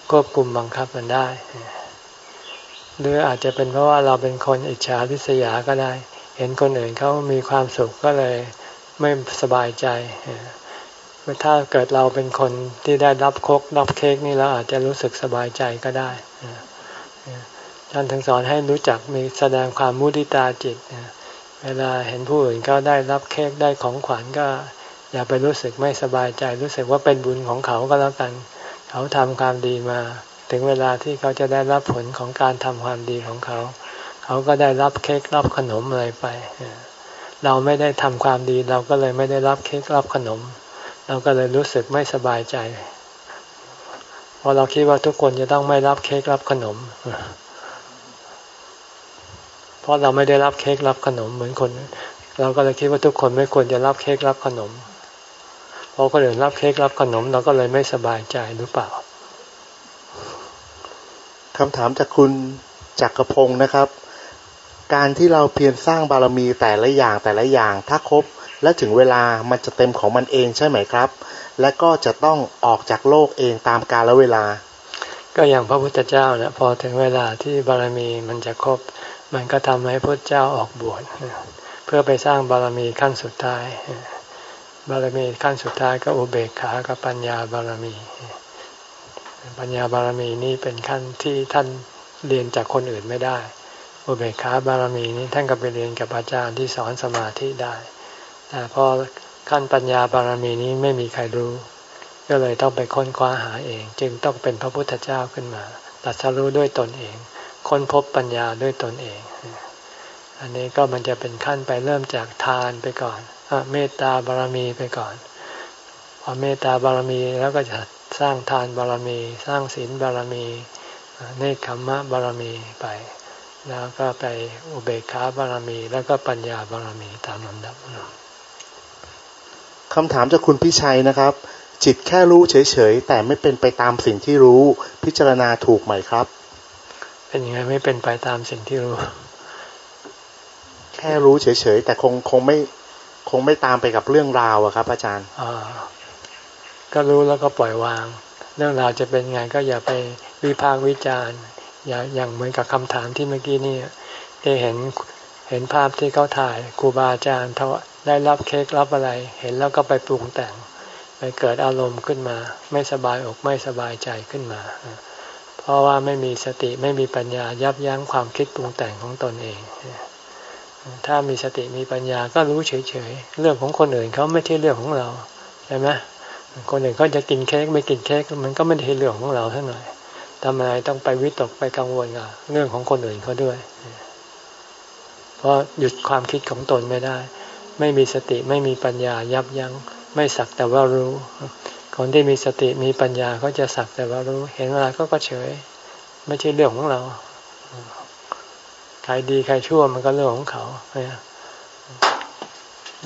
ควบคุมบังคับมันได้ หรืออาจจะเป็นเพราะว่าเราเป็นคนอิจฉาริษยาก็ได้ เห็นคนอื่นเขามีความสุขก็เลย ไม่สบายใจถ้าเกิดเราเป็นคนที่ได้รับคกรับเค้กนี่เราอาจจะรู้สึกสบายใจก็ได้ท่านถึงสอนให้รู้จักมีแสดงความมุติตาจิตเวลาเห็นผู้อื่นก็ได้รับเค้กได้ของขวัญก็ อย่าไปรู้สึกไม่สบายใจ รู้สึกว่าเป็นบุญของเขาก็แล้วกัน เขาทำความดีมา ถึงเวลาที่เขาจะได้รับผลของการทำความดีของเขา เขาก็ได้รับเค้กรับขนมอะไรไป เราไม่ได้ทำความดี เราก็เลยไม่ได้รับเค้กรับขนม เราก็เลยรู้สึกไม่สบายใจเพราะเราคิดว่าทุกคนจะต้องไม่รับเค้กรับขนม เพราะเราไม่ได้รับเค้กรับขนมเหมือนคน เราก็เลยคิดว่าทุกคนไม่ควรจะรับเค้กรับขนมพพอคนอื่นรับเค้กรับขนม เราก็เลยไม่สบายใจหรือเปล่าคำถามจากคุณจักรพงศ์นะครับ การที่เราเพียรสร้างบารมีแต่ละอย่างแต่ละอย่างถ้าครบและถึงเวลามันจะเต็มของมันเองใช่ไหมครับ และก็จะต้องออกจากโลกเองตามกาลเวลา ก็อย่างพระพุทธเจ้านะพอถึงเวลาที่บารมีมันจะครบ มันก็ทำให้พระเจ้าออกบวชเพื่อไปสร้างบารมีขั้นสุดท้าย บารมีขั้นสุดท้ายก็อุเบกขากับปัญญาบารมี ปัญญาบารมีนี้เป็นขั้นที่ท่านเรียนจากคนอื่นไม่ได้ อุเบกขาบารมีนี้ท่านก็ไปเรียนกับอาจารย์ที่สอนสมาธิได้แต่พอขั้นปัญญาบารมีนี้ไม่มีใครรู้ ก็เลยต้องไปค้นคว้าหาเอง จึงต้องเป็นพระพุทธเจ้าขึ้นมาตัดสรู้ด้วยตนเอง ค้นพบปัญญาด้วยตนเอง อันนี้ก็มันจะเป็นขั้นไปเริ่มจากทานไปก่อนอเมตตาบารมีไปก่อน พอเมตตาบารมีแล้วก็จะสร้างทานบารมี สร้างศีลบารมีเนคขมมะบารมีไป แล้วก็ไปอุเบกขาบารมี แล้วก็ปัญญาบารมีตามลำดับคำถามจากคุณพิชัยนะครับ จิตแค่รู้เฉยๆแต่ไม่เป็นไปตามสิ่งที่รู้ พิจารณาถูกไหมครับ เป็นยังไงไม่เป็นไปตามสิ่งที่รู้ แค่รู้เฉยๆแต่คงคงไม่คงไม่ตามไปกับเรื่องราวอะครับ อาจารย์ก็รู้แล้วก็ปล่อยวาง เรื่องราวจะเป็นไงก็อย่าไปวิพากษ์วิจารณ์ อย่าอย่างเหมือนกับคำถามที่เมื่อกี้นี่ที่เห็นเห็นภาพที่เขาถ่ายครูบาอาจารย์ได้รับเค้กรับอะไร เห็นแล้วก็ไปปรุงแต่ง ไปเกิดอารมณ์ขึ้นมา ไม่สบายอกไม่สบายใจขึ้นมา เพราะว่าไม่มีสติไม่มีปัญญายับยั้งความคิดปรุงแต่งของตนเอง ถ้ามีสติมีปัญญาก็รู้เฉยๆเรื่องของคนอื่นเขาไม่ใช่เรื่องของเราใช่ไหมคนอื่นเขาจะกินเค้กไม่กินเค้กมันก็ไม่ใช่เรื่องของเราเท่าไหร่ ทำไมต้องไปวิตกไปกังวลกับเรื่องของคนอื่นเขาด้วย เพราะหยุดความคิดของตนไม่ได้ ไม่มีสติไม่มีปัญญายับยัง้ง ไม่สักแต่ว่ารู้ คนที่มีสติมีปัญญาก็จะสักแต่ว่ารู้ เห็นเวลาก็ก็เฉย ไม่ใช่เรื่องของเราใครดีใครชั่วมันก็เรื่องของเขา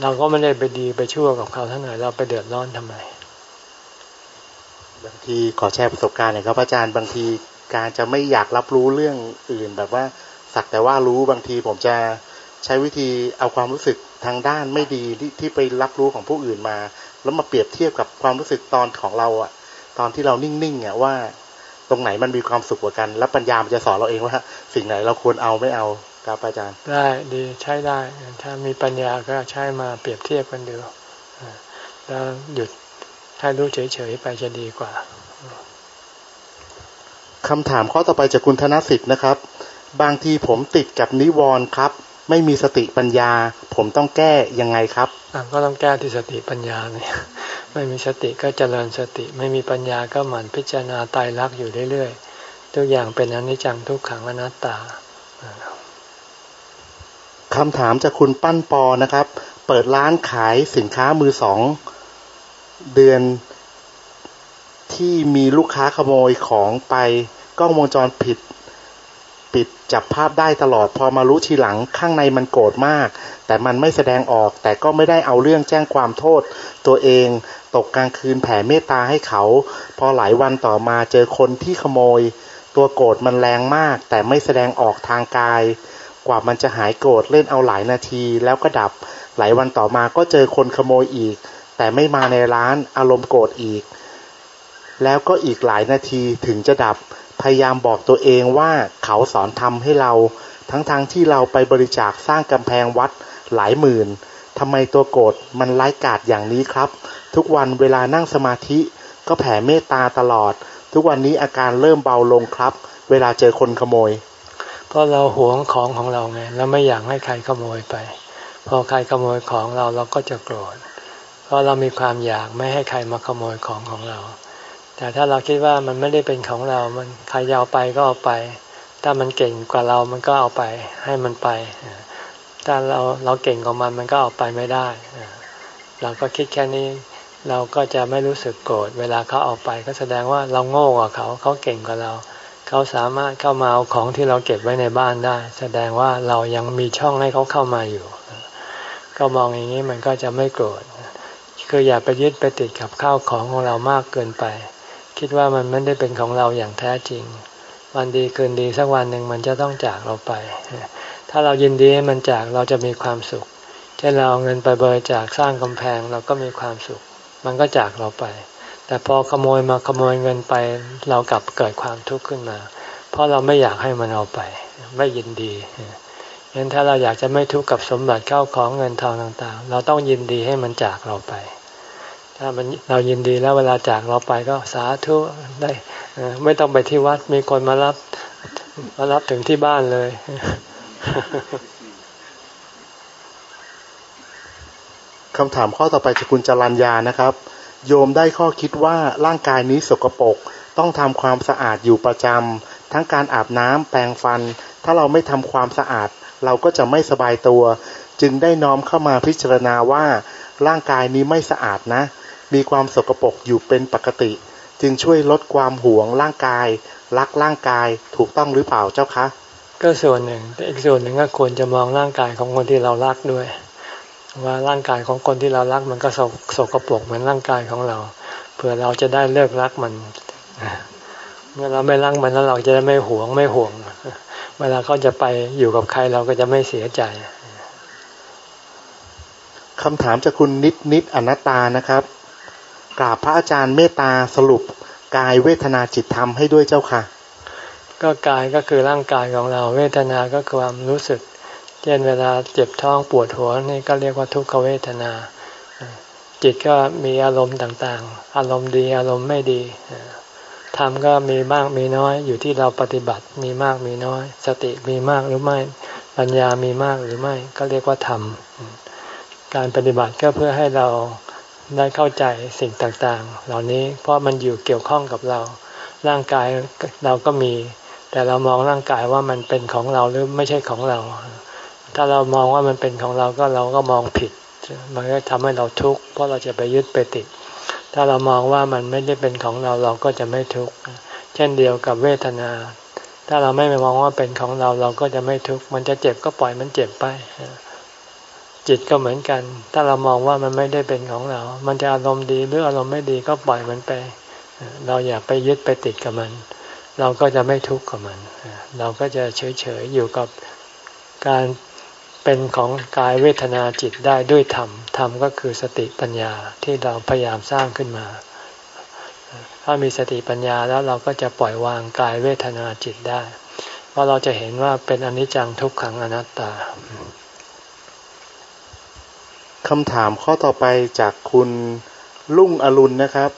เราก็ไม่ได้ไปดีไปชั่วกับเขาทั้งไหนเราไปเดือดร้อนทำไม บางทีขอแชร์ประสบการณ์หน่อยครับอาจารย์บางทีการจะไม่อยากรับรู้เรื่องอื่น แบบว่าสักแต่ว่ารู้บางทีผมจะใช้วิธีเอาความรู้สึกทางด้านไม่ดีที่ไปรับรู้ของผู้อื่นมา แล้วมาเปรียบเทียบกับความรู้สึกตอนของเราอะตอนที่เรานิ่งๆอะว่า ตรงไหนมันมีความสุขกว่ากัน แล้วปัญญามันจะสอนเราเองว่า สิ่งไหนเราควรเอาไม่เอาครับอาจารย์ ได้ดีใช้ได้ ถ้ามีปัญญาก็ใช้มาเปรียบเทียบกันดูแล้วหยุด ให้รู้เฉยๆไปจะดีกว่าคำถามข้อต่อไปจากคุณธนสิทธิ์นะครับ บางทีผมติดกับนิวรณ์ครับ ไม่มีสติปัญญา ผมต้องแก้ยังไงครับก็ต้องแก้ที่สติปัญญาเนี่ยไม่มีสติก็เจริญสติ ไม่มีปัญญาก็หมั่นพิจารณาตายรักอยู่เรื่อยๆทุกอย่างเป็นอนิจจังทุกขังอนัตตาคำถามจากคุณปั้นปอนะครับ เปิดร้านขายสินค้ามือสอง เดือนที่มีลูกค้าขโมยของไปกล้องวงจรผิด ปิดจับภาพได้ตลอด พอมารู้ทีหลังข้างในมันโกรธมาก แต่มันไม่แสดงออก แต่ก็ไม่ได้เอาเรื่องแจ้งความโทษ ตัวเองตกกลางคืนแผ่เมตตาให้เขา พอหลายวันต่อมาเจอคนที่ขโมย ตัวโกรธมันแรงมาก แต่ไม่แสดงออกทางกาย กว่ามันจะหายโกรธเล่นเอาหลายนาทีแล้วก็ดับ หลายวันต่อมาก็เจอคนขโมยอีก แต่ไม่มาในร้านอารมณ์โกรธอีก แล้วก็อีกหลายนาทีถึงจะดับพยายามบอกตัวเองว่าเขาสอนทำให้เรา ทั้งๆทที่เราไปบริจาคสร้างกำแพงวัดหลายหมื่นทำไมตัวโกรธมันไร้กาดอย่างนี้ครับ ทุกวันเวลานั่งสมาธิ ก็แผ่เมตตาตลอด ทุกวันนี้อาการเริ่มเบาลงครับ เวลาเจอคนขโมยเพราะเราหวงของของเราไง แล้วไม่อยากให้ใครขโมยไป พอใครขโมยของเราเราก็จะโกรธ เพราะเรามีความอยากไม่ให้ใครมาขโมยของของเรา แต่ถ้าเราคิดว่ามันไม่ได้เป็นของเรา มันใครยาวไปก็เอาไป ถ้ามันเก่งกว่าเรามันก็เอาไปให้มันไป ถ้าเราเราเก่งกว่ามันมันก็เอาไปไม่ได้ เราก็คิดแค่นี้เราก็จะไม่รู้สึกโกรธเวลาเขาเอาไปก็แสดงว่าเราโง่กว่าเขาเขาเก่งกว่าเรา เขาสามารถเข้ามาเอาของที่เราเก็บไว้ในบ้านได้ แสดงว่าเรายังมีช่องให้เขาเข้ามาอยู่ ก็มองอย่างนี้มันก็จะไม่โกรธ คืออย่าไปยึดไปติดกับข้าวของของเรามากเกินไป คิดว่ามันไม่ได้เป็นของเราอย่างแท้จริง วันดีคืนดีสักวันหนึ่งมันจะต้องจากเราไป ถ้าเรายินดีให้มันจากเราจะมีความสุข เช่นเราเอาเงินไปเบริจาคสร้างกำแพงเราก็มีความสุข มันก็จากเราไป แต่พอขโมยมาขโมยเงินไป เรากลับเกิดความทุกข์ขึ้นมา เพราะเราไม่อยากให้มันเอาไป ไม่ยินดีงั้นถ้าเราอยากจะไม่ทุกข์กับสมบัติเข้าของเงินทองต่างๆ เราต้องยินดีให้มันจากเราไป ถ้ามันเรายินดีแล้วเวลาจากเราไปก็สาธุได้ไม่ต้องไปที่วัดมีคนมารับมารับถึงที่บ้านเลย คำถามข้อต่อไปจากคุณจรัญญานะครับ โยมได้ข้อคิดว่าร่างกายนี้สกปรกต้องทำความสะอาดอยู่ประจำทั้งการอาบน้ำแปรงฟัน ถ้าเราไม่ทำความสะอาด เราก็จะไม่สบายตัว จึงได้น้อมเข้ามาพิจารณาว่าร่างกายนี้ไม่สะอาดนะ มีความสกปรกอยู่เป็นปกติ จึงช่วยลดความหวงร่างกาย รักร่างกายถูกต้องหรือเปล่าเจ้าคะ ก็ส่วนหนึ่งแต่อีกส่วนหนึ่งก็ควรจะมองร่างกายของคนที่เรารักด้วย ว่าร่างกายของคนที่เรารักมันก็สสกปรกเหมือนร่างกายของเราเพื่อเราจะได้เลิกรักมันเมื่อเราไม่รักมันแล้วเราจะได้ไม่หวงไม่ห่วง เวลาเขาจะไปอยู่กับใครเราก็จะไม่เสียใจคำถามจากคุณนิดนิดอนัตตานะครับ กราบพระอาจารย์เมตตาสรุปกายเวทนาจิตธรรมให้ด้วยเจ้าค่ะ ก็กายก็คือร่างกายของเราเวทนาก็คือความรู้สึก เช่นเวลาเจ็บท้องปวดหัวนี่ก็เรียกว่าทุกขเวทนา จิตก็มีอารมณ์ต่างๆ อารมณ์ดีอารมณ์ไม่ดีธรรมก็มีมากมีน้อย อยู่ที่เราปฏิบัติมีมากมีน้อย สติมีมากหรือไม่ปัญญามีมากหรือไม่ก็เรียกว่าธรรมการปฏิบัติก็เพื่อให้เรา ได้เข้าใจสิ่งต่างๆ เหล่านี้เพราะมันอยู่เกี่ยวข้องกับเรา ร่างกายเราก็มี แต่เรามองร่างกายว่ามันเป็นของเราหรือไม่ใช่ของเรา ถ้าเรามองว่ามันเป็นของเราก็เราก็มองผิด มันก็ทำให้เราทุกข์เพราะเราจะไปยึดไปติด ถ้าเรามองว่ามันไม่ได้เป็นของเราเราก็จะไม่ทุกข์เช่นเดียวกับเวทนา ถ้าเราไม่มองว่าเป็นของเราเราก็จะไม่ทุกข์มันจะเจ็บก็ปล่อยมันเจ็บไป จิตก็เหมือนกัน ถ้าเรามองว่ามันไม่ได้เป็นของเรา มันจะอารมณ์ดีหรืออารมณ์ไม่ดีก็ปล่อยมันไป เราอย่าไปยึดไปติดกับมัน เราก็จะไม่ทุกข์กับมัน เราก็จะเฉยๆอยู่กับการเป็นของกายเวทนาจิตได้ด้วยธรรม ธรรมก็คือสติปัญญาที่เราพยายามสร้างขึ้นมา ถ้ามีสติปัญญาแล้วเราก็จะปล่อยวางกายเวทนาจิตได้ เพราะเราจะเห็นว่าเป็นอนิจจังทุกขังอนัตตา คำถามข้อต่อไปจากคุณลุ่งอรุณนะครับ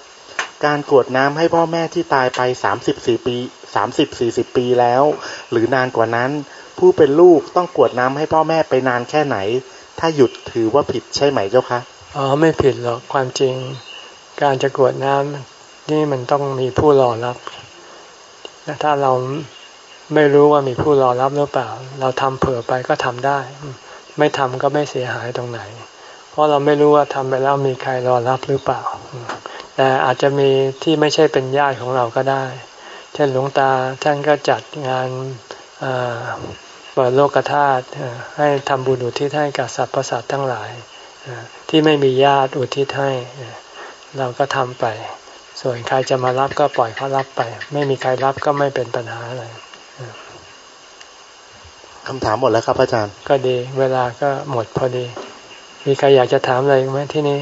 การกวดน้ำให้พ่อแม่ที่ตายไปสามสิบสี่ปีสามสิบสี่สิบปีแล้ว หรือนานกว่านั้น ผู้เป็นลูกต้องกวดน้ำให้พ่อแม่ไปนานแค่ไหน ถ้าหยุดถือว่าผิดใช่ไหมเจ้าคะอ๋อไม่ผิดหรอกความจริง การจะกวดน้ำนี่มันต้องมีผู้รอรับถ้าเราไม่รู้ว่ามีผู้รอรับหรือเปล่า เราทำเผื่อไปก็ทำได้ ไม่ทำก็ไม่เสียหายตรงไหน เพราะเราไม่รู้ว่าทำไปแล้วมีใครรอรับหรือเปล่า แต่อาจจะมีที่ไม่ใช่เป็นญาติของเราก็ได้ เช่นหลวงตาท่านก็จัดงานเปิดโลกธาตุให้ทำบุญอุทิศให้กับสรรพสัตว์ทั้งหลายที่ไม่มีญาติอุทิศให้เราก็ทำไป ส่วนใครจะมารับก็ปล่อยเขารับไป ไม่มีใครรับก็ไม่เป็นปัญหาอะไรคำถามหมดแล้วครับอาจารย์ ก็ดี เวลาก็หมดพอดี มีใครอยากจะถามอะไรไหมที่นี้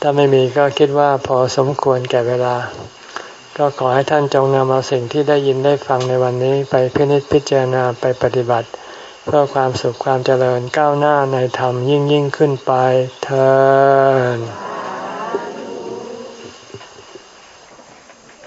ถ้าไม่มีก็คิดว่าพอสมควรแก่เวลา ก็ขอให้ท่านจงนำเอาสิ่งที่ได้ยินได้ฟังในวันนี้ ไปพินิจพิจารณาไปปฏิบัติ เพื่อความสุขความเจริญก้าวหน้าในธรรมยิ่งยิ่งขึ้นไปเธอ